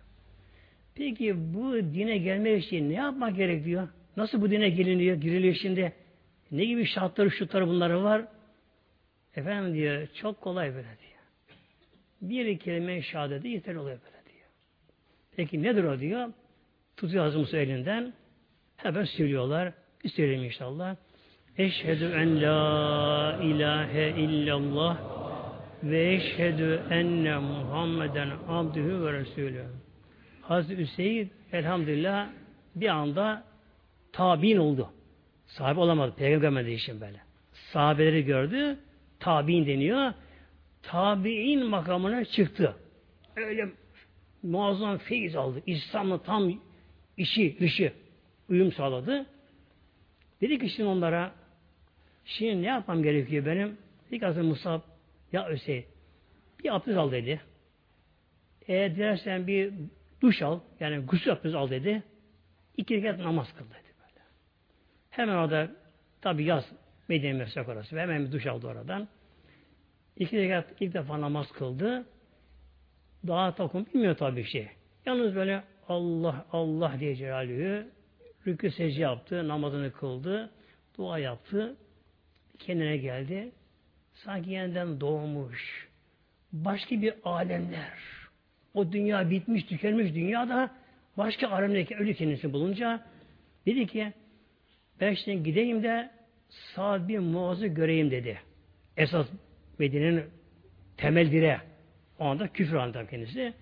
Peki bu dine gelmek için ne yapmak gerekiyor? Nasıl bu dine geliniyor, giriliyor şimdi? Ne gibi şartları, şutları bunları var? Efendim diyor, çok kolay böyle diyor. Bir kelime şehadeti yeter oluyor böyle diyor. Peki nedir o diyor? Tutuyor Hazreti elinden. Hemen söylüyorlar. Söyleyeyim inşallah. Eşhedü en la ilahe illallah ve eşhedü enne Muhammeden abdühü ve resulü. Hazreti Hüseyin elhamdülillah bir anda tabi'in oldu. Sahibi olamadı. Peygamber için böyle. Sahabeleri gördü. Tabi'in deniyor. Tabi'in makamına çıktı. Öyle muazzam feyiz aldı. İslam'la tam işi, dışı uyum sağladı. Dedi ki şimdi onlara şimdi ne yapmam gerekiyor benim? İlk azı Musab ya Hüseyin bir abdest al dedi. Eğer dilersen bir duş al, yani gusül abdest al dedi. İki rekat namaz kıl dedi böyle. Hemen orada tabi yaz Medine Mesrak orası. Hemen bir duş aldı oradan. İki rekat ilk defa namaz kıldı. Daha takım bilmiyor tabi şey. Yalnız böyle Allah Allah diye Celalühü rükü secde yaptı, namazını kıldı, dua yaptı, kendine geldi. Sanki yeniden doğmuş. Başka bir alemler. O dünya bitmiş, tükenmiş dünyada başka alemdeki ölü kendisi bulunca dedi ki ben şimdi gideyim de Sa'd bir Muaz'ı göreyim dedi. Esas Medine'nin temel dire. O anda küfür anlatan kendisi.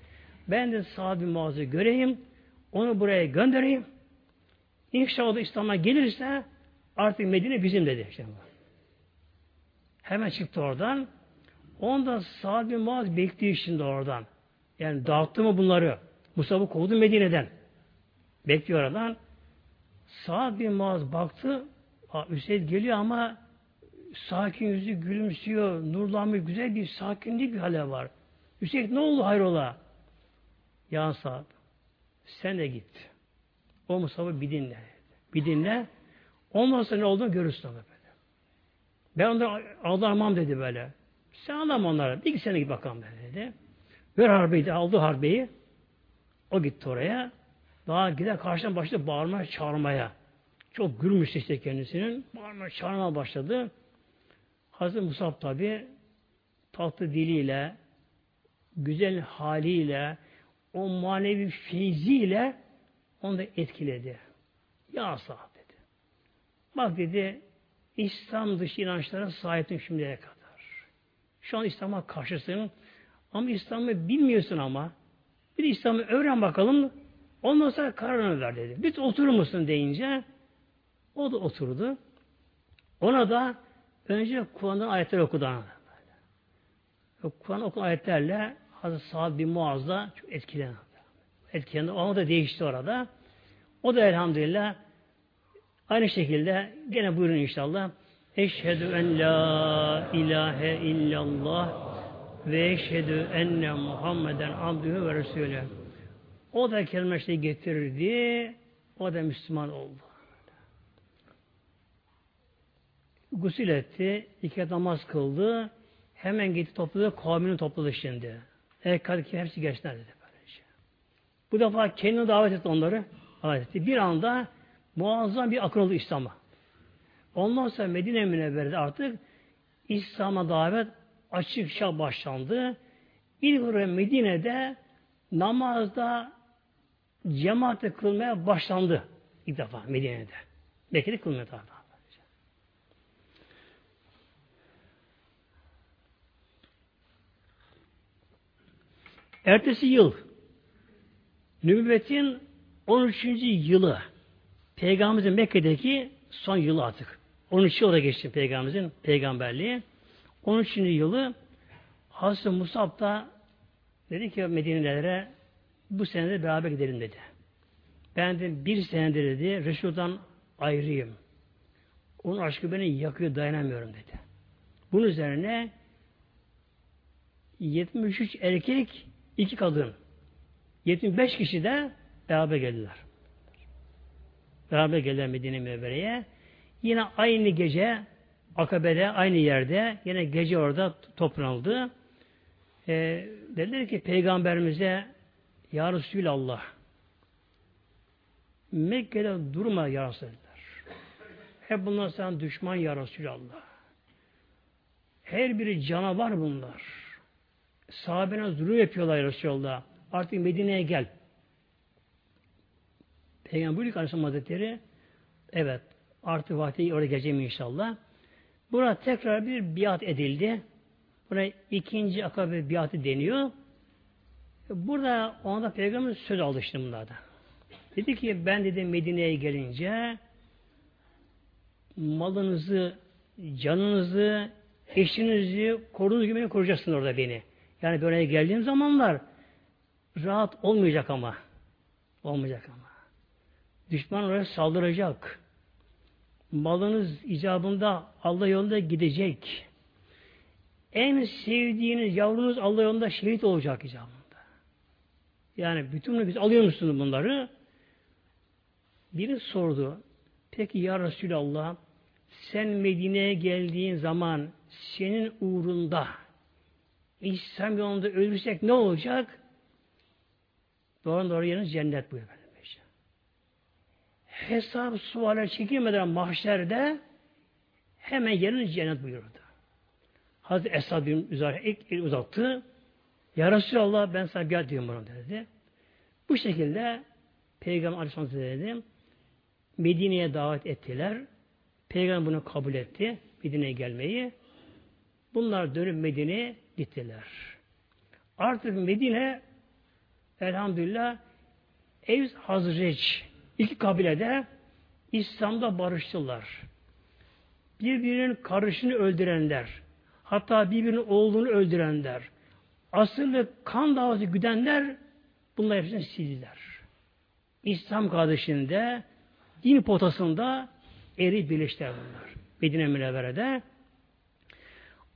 Ben de Sa'd bin Muaz'ı göreyim, onu buraya göndereyim. İnşallah İslam'a gelirse artık Medine bizim dedi. İşte Hemen çıktı oradan. Onda Sa'd bin Muaz bekliyor şimdi oradan. Yani dağıttı mı bunları? Musab'ı kovdu Medine'den. Bekliyor oradan. Sa'd bin Muaz baktı. Hüseyin geliyor ama sakin yüzü gülümsüyor. Nurlanmış güzel bir sakinlik bir hale var. Hüseyin ne oldu hayrola? Ya Sa'd sen de git. O Musab'ı bir dinle. Bir dinle. Ondan sonra ne olduğunu görürsün. Ben onları aldanmam dedi böyle. Sen anlama onlara. Bir sene git bakalım dedi. Ver harbeyi aldı harbeyi. O gitti oraya. Daha gider karşıdan başladı bağırmaya, çağırmaya. Çok gülmüş işte kendisinin. Bağırmaya, çağırmaya başladı. Hazreti Musab tabi tatlı diliyle, güzel haliyle, o manevi feyziyle onu da etkiledi. Ya sahab dedi. Bak dedi, İslam dışı inançlara sahiptim şimdiye kadar. Şu an İslam'a karşısın. Ama İslam'ı bilmiyorsun ama. Bir İslam'ı öğren bakalım. Ondan sonra kararını ver dedi. Bir oturur musun deyince o da oturdu. Ona da önce Kur'an'dan ayetler okudu. Kur'an okunan ayetlerle Hazreti Sa'd bin Muaz'da çok etkilendi. Etkilendi. Ona da değişti orada. O da elhamdülillah aynı şekilde gene buyurun inşallah. Eşhedü en la ilahe illallah ve eşhedü enne Muhammeden abdühü ve resulü. O da kelime getirdi. O da Müslüman oldu. Gusül etti. iki namaz kıldı. Hemen gitti topladı. Kavmini topladı şimdi. Erkek hepsi gençler dedi. Böylece. Bu defa kendini davet etti onları. Davet etti. Bir anda muazzam bir akın oldu İslam'a. Ondan sonra Medine Münevvere'de artık İslam'a davet açıkça başlandı. İlk olarak Medine'de namazda cemaatle kılmaya başlandı. İlk defa Medine'de. Bekir'de kılmaya tabi. Ertesi yıl nübüvvetin 13. yılı Peygamberimizin Mekke'deki son yılı artık. 13 yıla geçti Peygamberimizin peygamberliği. 13. yılı Hazreti Musab da dedi ki Medine'lere bu senede beraber gidelim dedi. Ben de bir senedir dedi Resul'dan ayrıyım. Onun aşkı beni yakıyor dayanamıyorum dedi. Bunun üzerine 73 erkek iki kadın 75 kişi de beraber geldiler. Beraber geldiler Medine Mevvere'ye. Yine aynı gece Akabe'de aynı yerde yine gece orada toplanıldı. E, dediler ki peygamberimize Ya Resulallah Mekke'de durma ya Resulallah. Hep bunlar sana düşman ya Resulallah. Her biri canavar bunlar. Sahabene zulüm yapıyorlar ya Resulallah. Artık Medine'ye gel. Peygamberlik Aleyhisselam Hazretleri evet artık vakti oraya geleceğim inşallah. Burada tekrar bir biat edildi. Buna ikinci akabe biatı deniyor. Burada onda peygamber söz aldı işte bunlarda. Dedi ki ben dedi Medine'ye gelince malınızı, canınızı, eşinizi korunuz gibi koruyacaksın orada beni. Yani böyle geldiğim zamanlar rahat olmayacak ama. Olmayacak ama. Düşman oraya saldıracak. Malınız icabında Allah yolunda gidecek. En sevdiğiniz yavrunuz Allah yolunda şehit olacak icabında. Yani bütün biz alıyor musunuz bunları? Biri sordu. Peki ya Resulallah sen Medine'ye geldiğin zaman senin uğrunda İslam yolunda ölürsek ne olacak? Doğru doğru yeriniz cennet buyuruyor. Hesap suale çekilmeden mahşerde hemen yeriniz cennet buyurdu. Hazreti Esad bin üzerine ilk el uzattı. Ya Resulallah ben sana gel diyorum bunu dedi. Bu şekilde Peygamber Aleyhisselam dedi. Medine'ye davet ettiler. Peygamber bunu kabul etti. Medine'ye gelmeyi. Bunlar dönüp Medine'ye gittiler. Artık Medine elhamdülillah Evs Hazreç iki kabilede İslam'da barıştılar. Birbirinin karışını öldürenler, hatta birbirinin oğlunu öldürenler, asırlı kan davası güdenler bunlar hepsini sildiler. İslam kardeşinde din potasında eri birleştiler bunlar. Medine Münevvere'de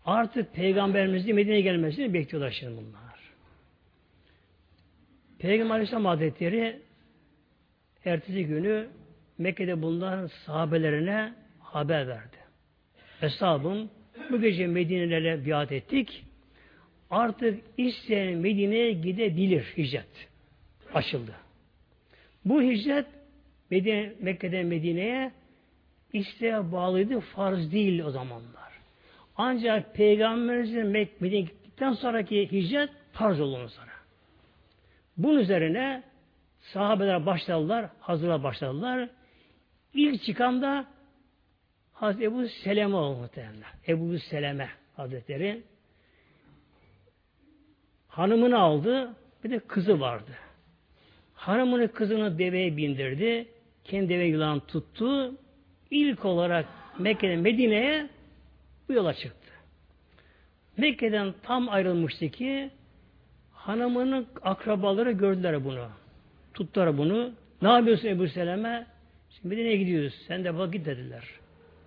artık Peygamberimizin Medine'ye gelmesini bekliyorlar şimdi bunlar. Peygamber Aleyhisselam Hazretleri ertesi günü Mekke'de bulunan sahabelerine haber verdi. Eshabım bu gece Medine'lere biat ettik. Artık isteyen Medine'ye gidebilir hicret. Açıldı. Bu hicret Medine, Mekke'den Medine'ye isteğe bağlıydı. Farz değil o zamanlar. Ancak Peygamberimizin Medine'ye gittikten sonraki hicret farz oldu sonra. Bunun üzerine sahabeler başladılar, hazırla başladılar. İlk çıkan da Hazreti Ebu Seleme oldu muhtemelen. Ebu Seleme Hazretleri hanımını aldı, bir de kızı vardı. Hanımını kızını deveye bindirdi, kendi deve yılan tuttu. İlk olarak Mekke'den Medine'ye bu yola çıktı. Mekke'den tam ayrılmıştı ki hanımının akrabaları gördüler bunu. Tuttular bunu. Ne yapıyorsun Ebu Seleme? Şimdi Medine'ye gidiyoruz. Sen de bak git dediler.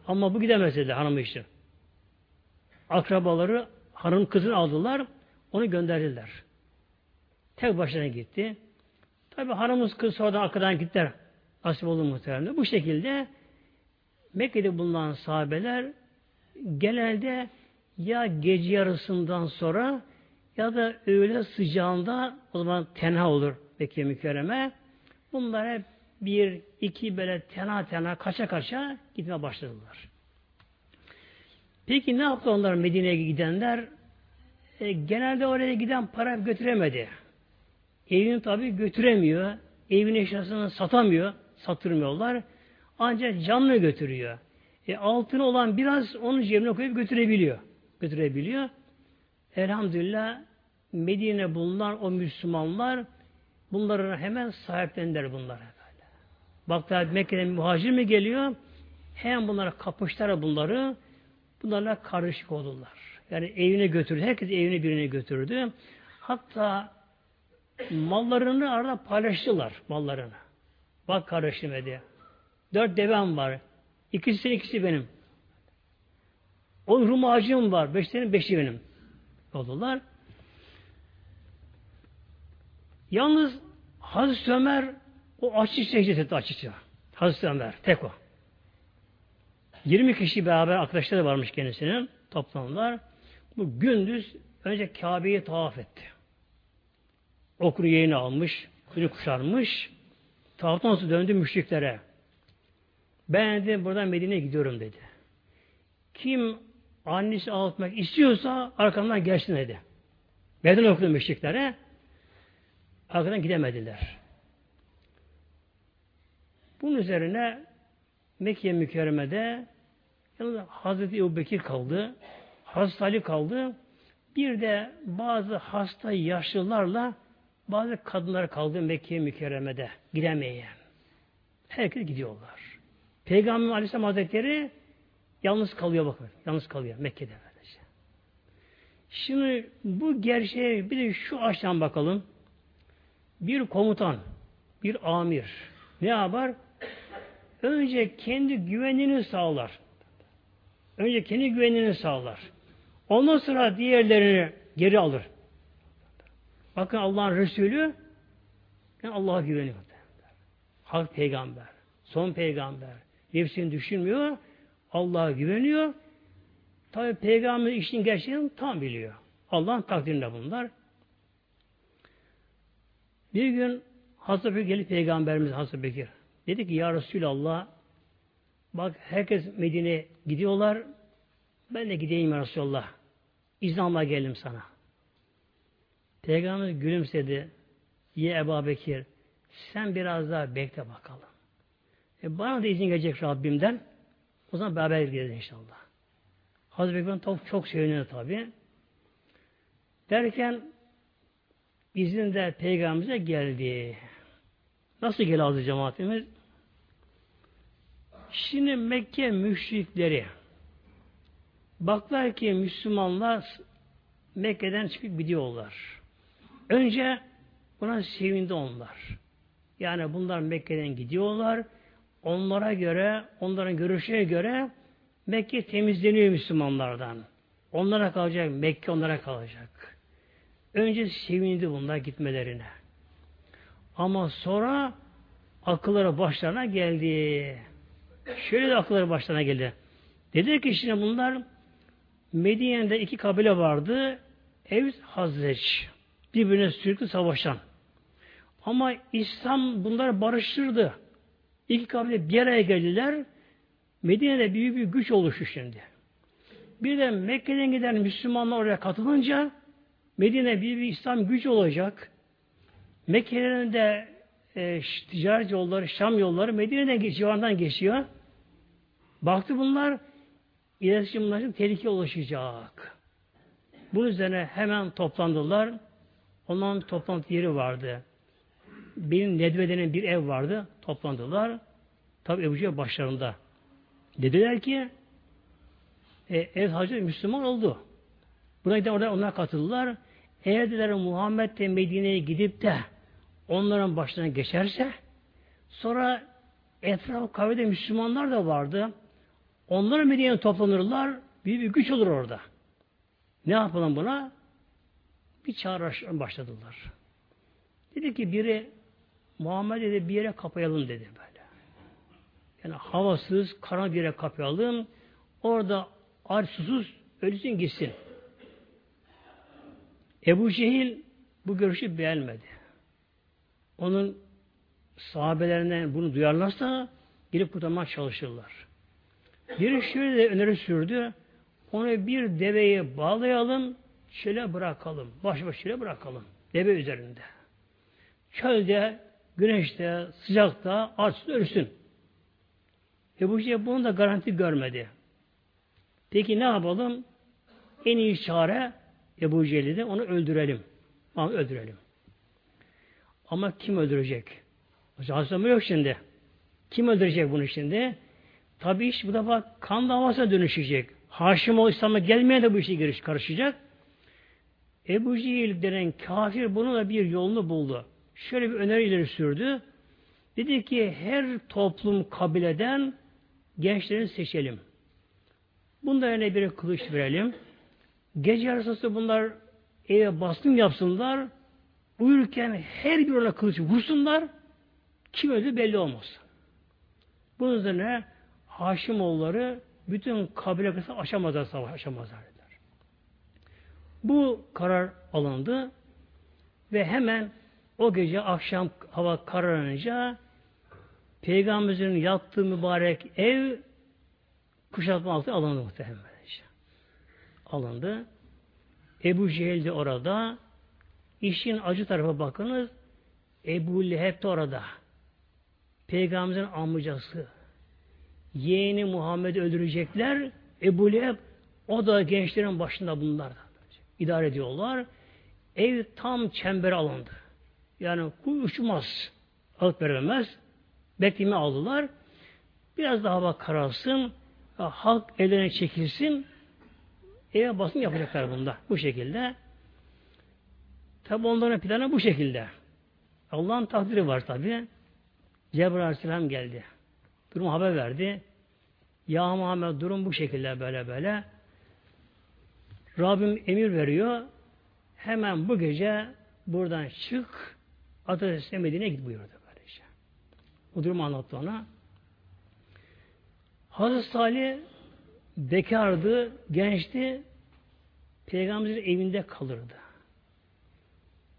Ama bu gidemez dedi hanımı işte. Akrabaları hanım kızını aldılar. Onu gönderdiler. Tek başına gitti. Tabi hanımız kız sonradan arkadan gittiler. Nasip oldu muhtemelen. Bu şekilde Mekke'de bulunan sahabeler genelde ya gece yarısından sonra ya da öğle sıcağında o zaman tenha olur Mekke mükerreme. Bunlar hep bir, iki böyle tena tena kaça kaça gitmeye başladılar. Peki ne yaptı onlar Medine'ye gidenler? E, genelde oraya giden para götüremedi. Evini tabi götüremiyor. Evin eşyasını satamıyor. Satırmıyorlar. Ancak canlı götürüyor. E, altını olan biraz onun cebine koyup götürebiliyor. Götürebiliyor. Elhamdülillah Medine bulunan o Müslümanlar bunları hemen sahiplendiler bunlara böyle. Baktılar Mekke'den muhacir mi geliyor? Hemen bunlara kapıştılar bunları. Bunlarla karışık oldular. Yani evine götürdü. Herkes evine birine götürdü. Hatta mallarını arada paylaştılar mallarını. Bak kardeşim dedi. Dört devem var. İkisi senin, ikisi benim. On rum ağacım var. Beş tane beşi benim. Oldular. Yalnız Hazreti Ömer o açıkça hicret etti açıkça. Hazreti Ömer tek o. 20 kişi beraber arkadaşları varmış kendisinin toplandılar. Bu gündüz önce Kabe'yi tavaf etti. Okuru yayını almış, kuyruğu kuşarmış. tavuktan sonra döndü müşriklere. Ben de buradan Medine'ye gidiyorum dedi. Kim annesi ağlatmak istiyorsa arkamdan gelsin dedi. Medine okudu müşriklere. Arkadan gidemediler. Bunun üzerine Mekke mükerremede yalnız Hazreti Ebu Bekir kaldı. Hazreti Ali kaldı. Bir de bazı hasta yaşlılarla bazı kadınlar kaldı Mekke mükerremede gidemeyen. Herkes gidiyorlar. Peygamber Aleyhisselam Hazretleri yalnız kalıyor bakın. Yalnız kalıyor Mekke'de. Şimdi bu gerçeğe bir de şu açıdan bakalım. Bir komutan, bir amir ne yapar? Önce kendi güvenini sağlar. Önce kendi güvenini sağlar. Ondan sonra diğerlerini geri alır. Bakın Allah'ın Resulü yani Allah'a güveniyor. Halk peygamber, son peygamber. Nefsini düşünmüyor, Allah'a güveniyor. Tabi peygamber işin gerçeğini tam biliyor. Allah'ın takdirinde bunlar. Bir gün Hazreti Bekir gelip peygamberimiz Hazreti Bekir. Dedi ki ya Resulallah bak herkes Medine gidiyorlar. Ben de gideyim ya Resulallah. İzin alma geldim sana. Peygamber gülümsedi. Ye Ebu Bekir sen biraz daha bekle bakalım. E bana da izin gelecek Rabbimden. O zaman beraber gideriz inşallah. Hazreti Bekir'in çok, çok seviniyor tabi. Derken izin de peygamberimize geldi. Nasıl geldi cemaatimiz? Şimdi Mekke müşrikleri baklar ki Müslümanlar Mekke'den çıkıp gidiyorlar. Önce buna sevindi onlar. Yani bunlar Mekke'den gidiyorlar. Onlara göre, onların görüşe göre Mekke temizleniyor Müslümanlardan. Onlara kalacak, Mekke onlara kalacak. Önce sevindi bunlar gitmelerine. Ama sonra akılları başlarına geldi. Şöyle de akılları başlarına geldi. Dedi ki şimdi bunlar Medine'de iki kabile vardı. Evs Hazreç. Birbirine sürekli savaşan. Ama İslam bunları barıştırdı. İki kabile bir araya geldiler. Medine'de büyük bir güç oluştu şimdi. Bir de Mekke'den giden Müslümanlar oraya katılınca Medine büyük bir İslam güç olacak. Mekke'nin de e, ticaret yolları, Şam yolları Medine'den civarından geçiyor. Baktı bunlar iletişim bunlar için tehlike oluşacak. Bu üzerine hemen toplandılar. Onların toplantı yeri vardı. Benim Nedvede'nin bir ev vardı. Toplandılar. Tabi Ebu Cehil başlarında. Dediler ki e, ev hacı Müslüman oldu. Buna giden orada onlar katıldılar. Eğer dediler Muhammed de Medine'ye gidip de onların başına geçerse sonra etraf kahvede Müslümanlar da vardı. Onlar Medine'ye toplanırlar. Büyük bir güç olur orada. Ne yapalım buna? Bir çağrı başladılar. Dedi ki biri Muhammed dedi bir yere kapayalım dedi böyle. Yani havasız, karanlık bir yere kapayalım. Orada aç susuz ölüsün gitsin. Ebu Cehil bu görüşü beğenmedi. Onun sahabelerinden bunu duyarlarsa girip kurtarmaya çalışırlar. Biri şöyle de öneri sürdü. Onu bir deveye bağlayalım, çöle bırakalım. Baş baş çöle bırakalım. Deve üzerinde. Çölde, güneşte, sıcakta açsın ölsün. Ebu Cehil bunu da garanti görmedi. Peki ne yapalım? En iyi çare Ebu Cehil'i de onu öldürelim. Ama öldürelim. Ama kim öldürecek? Hazreti yok şimdi. Kim öldürecek bunu şimdi? Tabi iş bu defa kan davasına dönüşecek. Haşim o İslam'a gelmeye de bu işe giriş karışacak. Ebu Cehil denen kafir bunun da bir yolunu buldu. Şöyle bir öneri ileri sürdü. Dedi ki her toplum kabileden gençleri seçelim. Bunlara bir kılıç verelim. Gece yarısı bunlar eve baskın yapsınlar. Uyurken her bir ona kılıç vursunlar. Kim öldü belli olmaz. Bunun üzerine Haşimoğulları bütün kabile kısa aşamazlar savaş aşamazlar dediler. Bu karar alındı ve hemen o gece akşam hava kararınca Peygamberimizin yattığı mübarek ev kuşatma altı alındı muhtemelen. Alındı. Ebu Cehil de orada. İşin acı tarafa bakınız. Ebu Leheb de orada. Peygamberimizin amcası. Yeğeni Muhammed'i öldürecekler. Ebu Leheb o da gençlerin başında bunlar. İdare ediyorlar. Ev tam çembere alındı. Yani uçmaz. Alıp veremez. Bekleme aldılar. Biraz daha hava kararsın. Halk evlerine çekilsin. Eve basın yapacaklar bunda. Bu şekilde. Tabi onların planı bu şekilde. Allah'ın takdiri var tabi. Cebrail Aleyhisselam geldi. Durum haber verdi. Ya Muhammed durum bu şekilde böyle böyle. Rabbim emir veriyor. Hemen bu gece buradan çık Atatürk'e Medine'ye git buyurdu. Böylece. Bu durumu anlattı ona. Hazreti Salih bekardı, gençti. Peygamberin evinde kalırdı.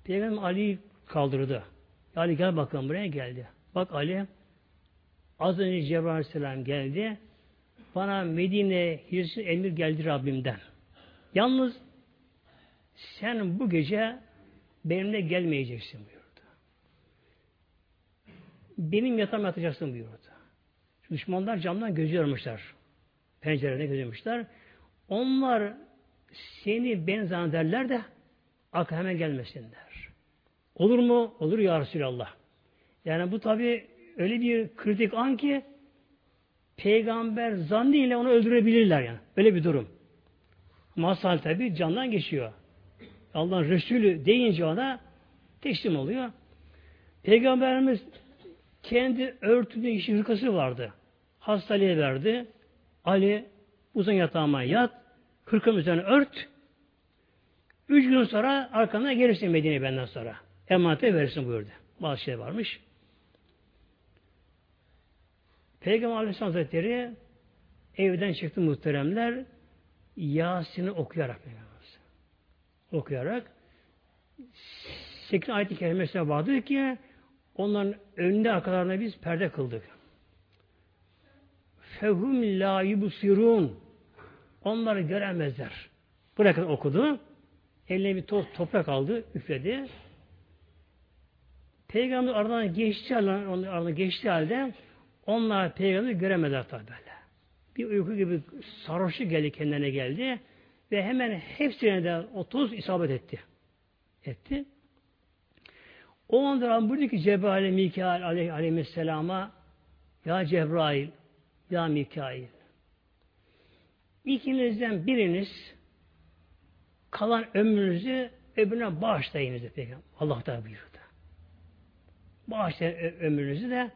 Peygamber Ali kaldırdı. Ali gel bakalım buraya geldi. Bak Ali az önce Cebrail Aleyhisselam geldi. Bana Medine hicret emir geldi Rabbimden. Yalnız sen bu gece benimle gelmeyeceksin buyurdu. Benim yatağıma yatacaksın buyurdu. Düşmanlar camdan gözüyormuşlar. Pencerede gözüyormuşlar. Onlar seni ben zannederler de akla hemen gelmesinler. Olur mu? Olur ya Resulallah. Yani bu tabi öyle bir kritik an ki peygamber zannıyla onu öldürebilirler yani. Öyle bir durum. Masal tabi candan geçiyor. Allah'ın Resulü deyince ona teslim oluyor. Peygamberimiz kendi örtünün işi hırkası vardı. Hastalığa verdi. Ali uzun yatağıma yat. Hırkam üzerine ört. Üç gün sonra arkamdan gelirsin Medine'ye benden sonra. Emanete verirsin buyurdu. Bazı şey varmış. Peygamber Aleyhisselam Hazretleri evden çıktı muhteremler. Yasin'i okuyarak okuyarak sekiz ayet-i kerimesine vardı ki onların önünde arkalarına biz perde kıldık. Fehum la yubsirun onları göremezler. Kadar okudu. Eline bir toz, toprak aldı, üfledi. Peygamber aradan geçti aradan geçti halde onlar peygamberi göremediler tabi. Bir uyku gibi sarhoşu geldi kendine geldi ve hemen hepsine de o toz isabet etti. Etti. O anda buyurdu ki Cebrail Mikail aleyh, aleyhisselama Ya Cebrail, Ya Mikail ikinizden biriniz kalan ömrünüzü öbürüne bağışlayınız dedi Peygamber. Allah da buyurdu. Bağışlayın ömrünüzü de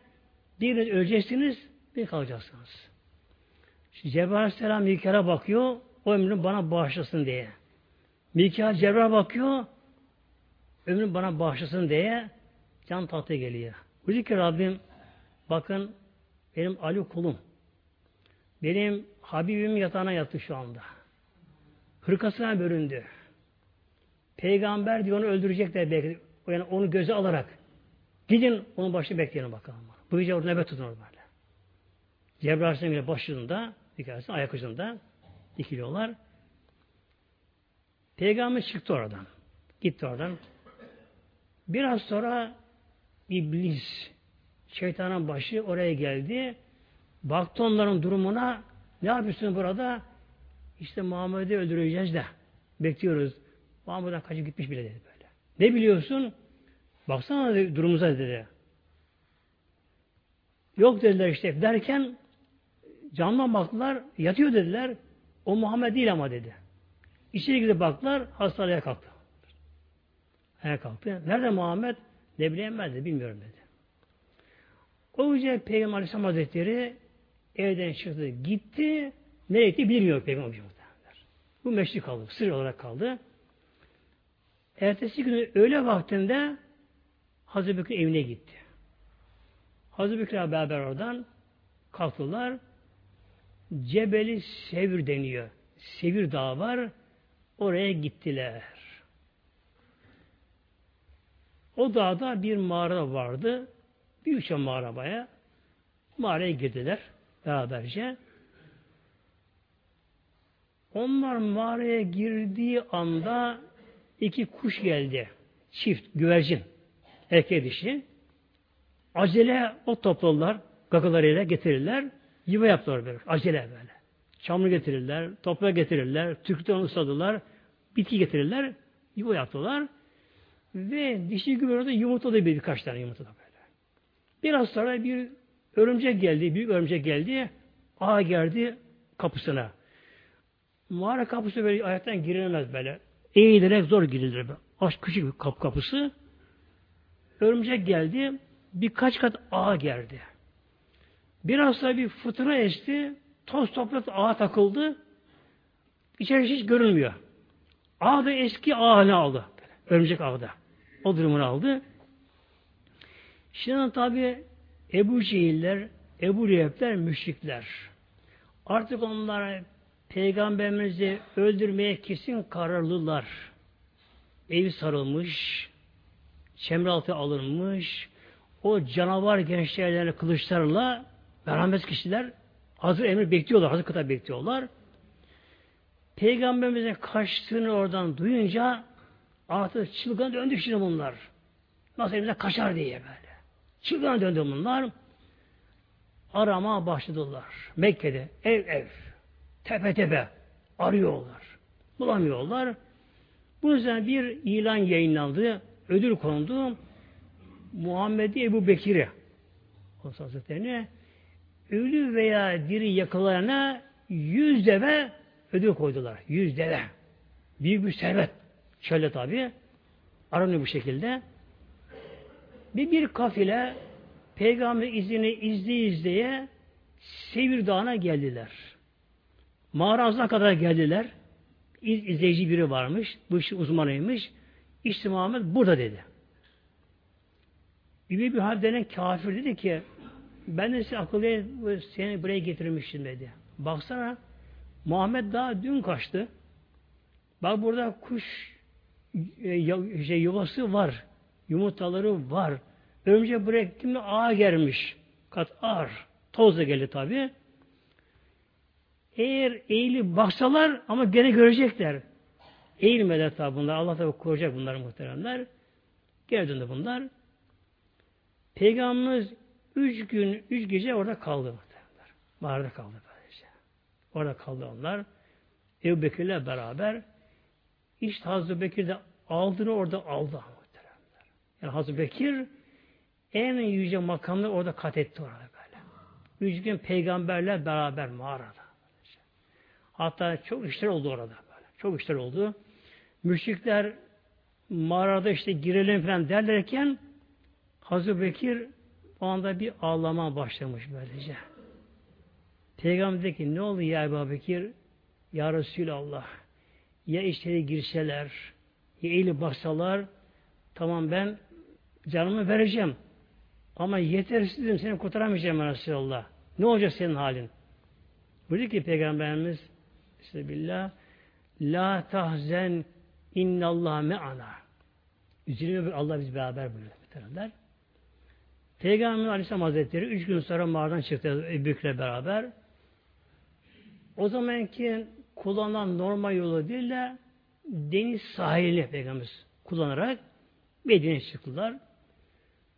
biriniz öleceksiniz, bir kalacaksınız. Şimdi Cebrail Aleyhisselam Mikail'e bakıyor, o ömrünü bana bağışlasın diye. Mikail Cebrail bakıyor, ömrünü bana bağışlasın diye can tatlı geliyor. Buyuruyor ki Rabbim, bakın benim Ali kulum, benim Habibim yatağına yattı şu anda. Hırkasına bölündü. Peygamber diyor onu öldürecekler belki. Yani onu göze alarak. Gidin onun başını bekleyin bakalım. Bu gece orada nöbet tutun böyle. Cebrail Aleyhisselam başında, dikersin ayak ucunda dikiliyorlar. Peygamber çıktı oradan. Gitti oradan. Biraz sonra iblis, şeytanın başı oraya geldi. Baktı onların durumuna ne yapıyorsun burada? İşte Muhammed'i öldüreceğiz de. Bekliyoruz. Muhammed'den kaçıp gitmiş bile dedi böyle. Ne biliyorsun? Baksana dedi, durumumuza dedi. Yok dediler işte derken camdan baktılar, yatıyor dediler. O Muhammed değil ama dedi. İçeri gidip baktılar, hastalığa kalktı. Ayağa kalktı. Nerede Muhammed? Ne bileyim ben de bilmiyorum dedi. O yüzden Peygamber Aleyhisselam Hazretleri evden çıktı, gitti. Nereye gitti bilmiyor Peygamber Bu meşri kaldı, sır olarak kaldı. Ertesi günü öğle vaktinde Hazreti Bekir evine gitti. Hazreti Bekir'le beraber oradan kalktılar. Cebeli Sevir deniyor. Sevir Dağı var. Oraya gittiler. O dağda bir mağara vardı. Büyükçe mağara baya. Mağaraya girdiler beraberce. Onlar mağaraya girdiği anda iki kuş geldi. Çift, güvercin. Erkek dişi. Acele o topladılar. Gagalarıyla getirirler. Yuva yaptılar böyle. Acele böyle. Çamur getirirler, toprak getirirler, tükürükten ısladılar, bitki getirirler, yuva yaptılar. Ve dişi güvercin yumurtladı bir birkaç tane yumurtladı böyle. Biraz sonra bir örümcek geldi, büyük örümcek geldi, ağa geldi kapısına. Mağara kapısı böyle ayaktan girilmez böyle. Eğilerek zor girilir. Aç küçük bir kapı kapısı. Örümcek geldi. Birkaç kat ağa geldi. Biraz sonra bir fırtına esti. Toz toprak ağa takıldı. İçerisi hiç görünmüyor. Ağ da eski ağ haline aldı. Örümcek ağda. O durumunu aldı. Şimdi tabi Ebu Cehiller, Ebu Leheb'ler müşrikler. Artık onlar Peygamberimizi öldürmeye kesin kararlılar. Evi sarılmış, çemre alınmış, o canavar gençlerle kılıçlarla beraber kişiler hazır emir bekliyorlar, hazır kıta bekliyorlar. Peygamberimizin kaçtığını oradan duyunca artık çılgına döndü şimdi bunlar. Nasıl elimize kaçar diye böyle. Çılgına döndü bunlar. Arama başladılar. Mekke'de ev ev tepe tepe arıyorlar. Bulamıyorlar. Bu yüzden bir ilan yayınlandı. Ödül kondu. Muhammed'i Ebu Bekir'e Hazretlerine ölü veya diri yakalayana yüz deve ödül koydular. Yüz deve. Büyük bir servet. Şöyle tabi. Aranıyor bu şekilde. Bir bir kafile peygamber izini izleye izleye Sevir Dağı'na geldiler. Mağara kadar geldiler. İz, izleyici biri varmış. Bu işin uzmanıymış. İşte Muhammed burada dedi. Bir bir hal denen kafir dedi ki ben de size akıllıya seni buraya getirmiştim dedi. Baksana Muhammed daha dün kaçtı. Bak burada kuş e, şey, yuvası var. Yumurtaları var. Önce buraya kimle ağa gelmiş. Kat ağır. Toz da geldi tabi. Eğer eğilip baksalar ama gene görecekler. Eğilmeden tabi bunlar. Allah tabi koruyacak bunları muhteremler. Geri bunlar. Peygamberimiz üç gün, üç gece orada kaldı muhteremler. Mağarada kaldı böylece. Orada kaldı onlar. Ebu Bekir'le beraber işte Hazreti Bekir de aldığını orada aldı muhteremler. Yani Hazreti Bekir en yüce makamını orada kat etti orada böyle. Üç gün peygamberle beraber mağarada. Hatta çok işler oldu orada böyle. Çok işler oldu. Müşrikler mağarada işte girelim falan derlerken Hazreti Bekir o anda bir ağlama başlamış böylece. Peygamber dedi ki ne oldu ya Ebu Bekir? Ya Resulallah ya içeri girseler ya eğilip baksalar tamam ben canımı vereceğim. Ama yetersizim seni kurtaramayacağım ya Resulallah. Ne olacak senin halin? Buyurdu ki Peygamberimiz Bismillah. La tahzen innallah me'ana. Üzülme Allah biz beraber. Muhteremler. Peygamber Aleyhisselam Hazretleri üç gün sonra mağaradan çıktı Ebubekir'le beraber. O zamanki kullanılan normal yolu değil de deniz sahili Peygamber kullanarak Medine'ye çıktılar.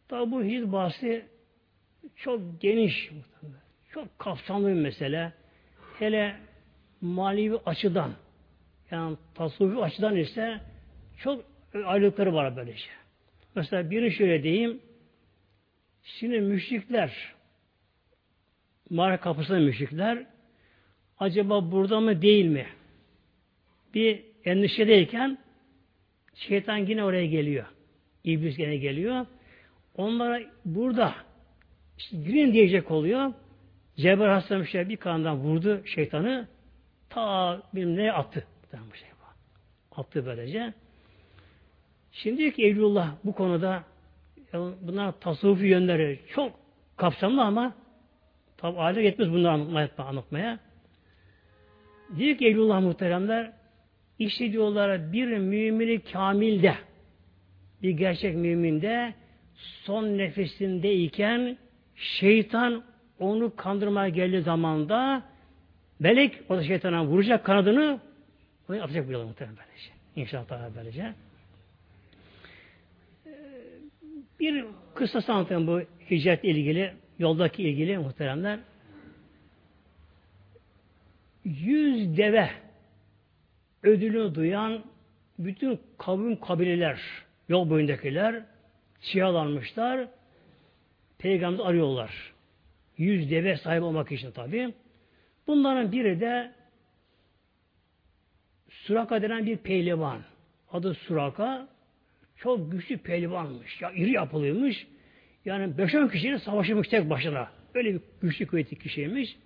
Tabi bu hicret bahsi çok geniş, çok kapsamlı bir mesele. Hele manevi açıdan yani tasavvufi açıdan ise çok ayrılıkları var böylece. Mesela birini şöyle diyeyim. Şimdi müşrikler mağara kapısında müşrikler acaba burada mı değil mi? Bir endişedeyken şeytan yine oraya geliyor. İblis yine geliyor. Onlara burada işte girin diyecek oluyor. Cebrail Aleyhisselam bir kandan vurdu şeytanı. Ta bilmem ne attı. Bu şey attı böylece. Şimdi diyor ki Evlullah bu konuda bunlar tasavvufi yönleri çok kapsamlı ama tabi aile yetmez bunları anlatmaya, anlatmaya. Diyor ki Evlullah muhteremler işte diyorlar bir mümini kamilde bir gerçek müminde son nefesindeyken şeytan onu kandırmaya geldiği zamanda melek o da şeytana vuracak kanadını onu atacak bir muhtemelen böylece. İnşallah böylece. Ee, bir kısa anlatayım bu hicretle ilgili, yoldaki ilgili muhteremler. Yüz deve ödülünü duyan bütün kavim kabileler, yol boyundakiler siyahlanmışlar. Peygamber arıyorlar. Yüz deve sahibi olmak için tabi. Bunların biri de Suraka denen bir pehlivan. Adı Suraka. Çok güçlü pehlivanmış. Ya iri yapılıymış. Yani 5-10 kişiyle savaşmış tek başına. Öyle bir güçlü kuvvetli kişiymiş.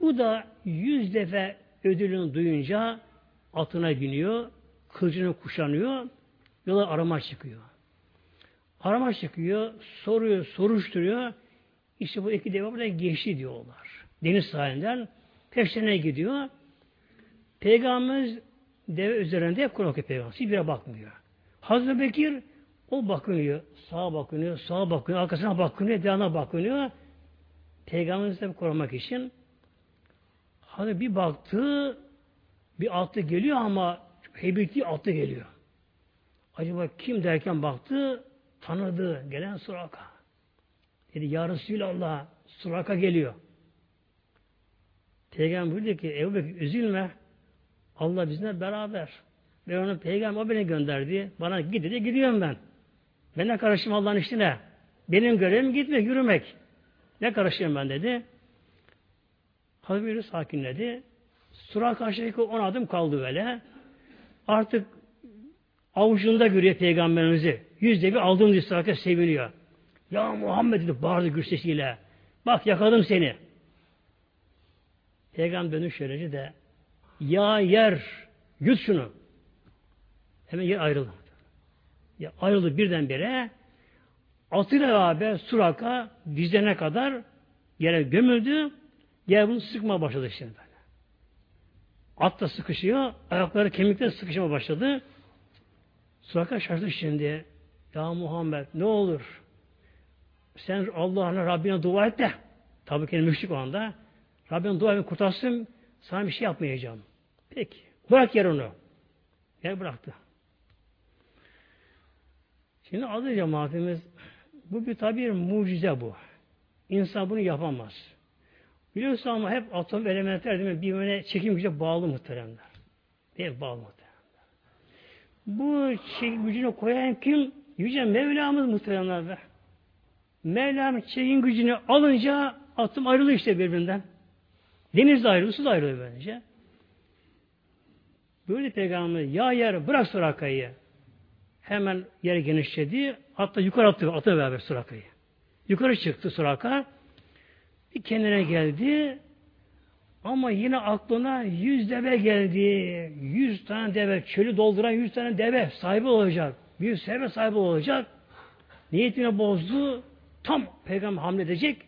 Bu da yüz defa ödülünü duyunca atına biniyor, kılıcını kuşanıyor, yola arama çıkıyor. Arama çıkıyor, soruyor, soruşturuyor. İşte bu iki deve buradan geçti diyorlar. Deniz sahilinden peşlerine gidiyor. Peygamberimiz deve üzerinde hep Kur'an okuyor Peygamber. Hiçbire bakmıyor. Hazreti Bekir o bakınıyor. Sağa bakınıyor, sağa bakınıyor, arkasına bakınıyor, devana bakınıyor. Peygamberimizi korumak için. Hazreti bir baktı, bir atlı geliyor ama heybetli atlı geliyor. Acaba kim derken baktı, tanıdı, gelen Suraka. Dedi, Ya Resulallah, Suraka geliyor. Peygamber buyurdu ki, Ebu Bekir üzülme, Allah bizimle beraber. Ve onun peygamber o beni gönderdi. Bana git dedi, gidiyorum ben. Ben ne karışım Allah'ın işine? Benim görevim gitmek, yürümek. Ne karışıyorum ben dedi. Hazreti sakinledi. Sura karşıdaki on adım kaldı böyle. Artık avucunda görüyor peygamberimizi. Yüzde bir aldığım diye Suraka seviniyor. Ya Muhammed dedi bağırdı gür sesiyle. Bak yakaladım seni. Peygamber dönüş şöylece de ya yer yut şunu. Hemen yer ayrıldı. Ya ayrıldı birdenbire atıyla beraber Suraka dizlerine kadar yere gömüldü. Yer bunu sıkma başladı şimdi böyle. At da sıkışıyor, ayakları kemikler sıkışma başladı. Suraka şaşırdı şimdi. Ya Muhammed ne olur sen Allah'ına Rabbine dua et de tabii ki müşrik o anda Rabbine dua et kurtarsın sana bir şey yapmayacağım. Peki. Bırak yer onu. Yer bıraktı. Şimdi adı cemaatimiz bu bir tabi bir mucize bu. İnsan bunu yapamaz. Biliyorsun ama hep atom elementler değil mi? Birbirine çekim gücüne bağlı muhteremler. Hep bağlı muhteremler. Bu çekim gücünü koyan kim? Yüce Mevlamız muhteremler be. Mevlam çekim gücünü alınca atom ayrılıyor işte birbirinden. Deniz de ayrılıyor, su da ayrılıyor bence. Böyle peygamber ya yer bırak Suraka'yı. Hemen yere genişledi. Hatta yukarı attı, atı beraber Suraka'yı. Yukarı çıktı Suraka. Bir kendine geldi. Ama yine aklına yüz deve geldi. Yüz tane deve, çölü dolduran yüz tane deve sahibi olacak. Bir servet sahibi olacak. Niyetini bozdu. Tam peygamber hamle edecek.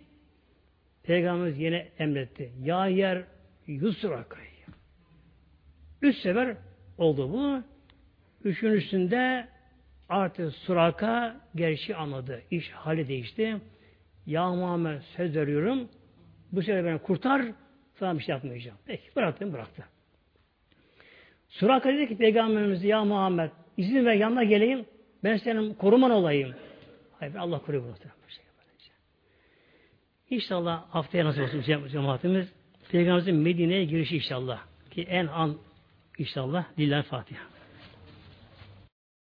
Peygamberimiz yine emretti. Ya yer yüz Suraka'yı. Üç sefer oldu bu. Üçüncüsünde artık Suraka gerçi anladı. İş hali değişti. Ya Muhammed söz veriyorum. Bu sefer beni kurtar. Sana bir şey yapmayacağım. Peki bıraktım bıraktı. Suraka dedi ki Peygamberimiz ya Muhammed izin ver yanına geleyim. Ben senin koruman olayım. Hayır Allah koruyor bunu. İnşallah haftaya nasıl olsun cemaatimiz. Peygamberimizin Medine'ye girişi inşallah. Ki en an inşallah. Lillahi Fatiha.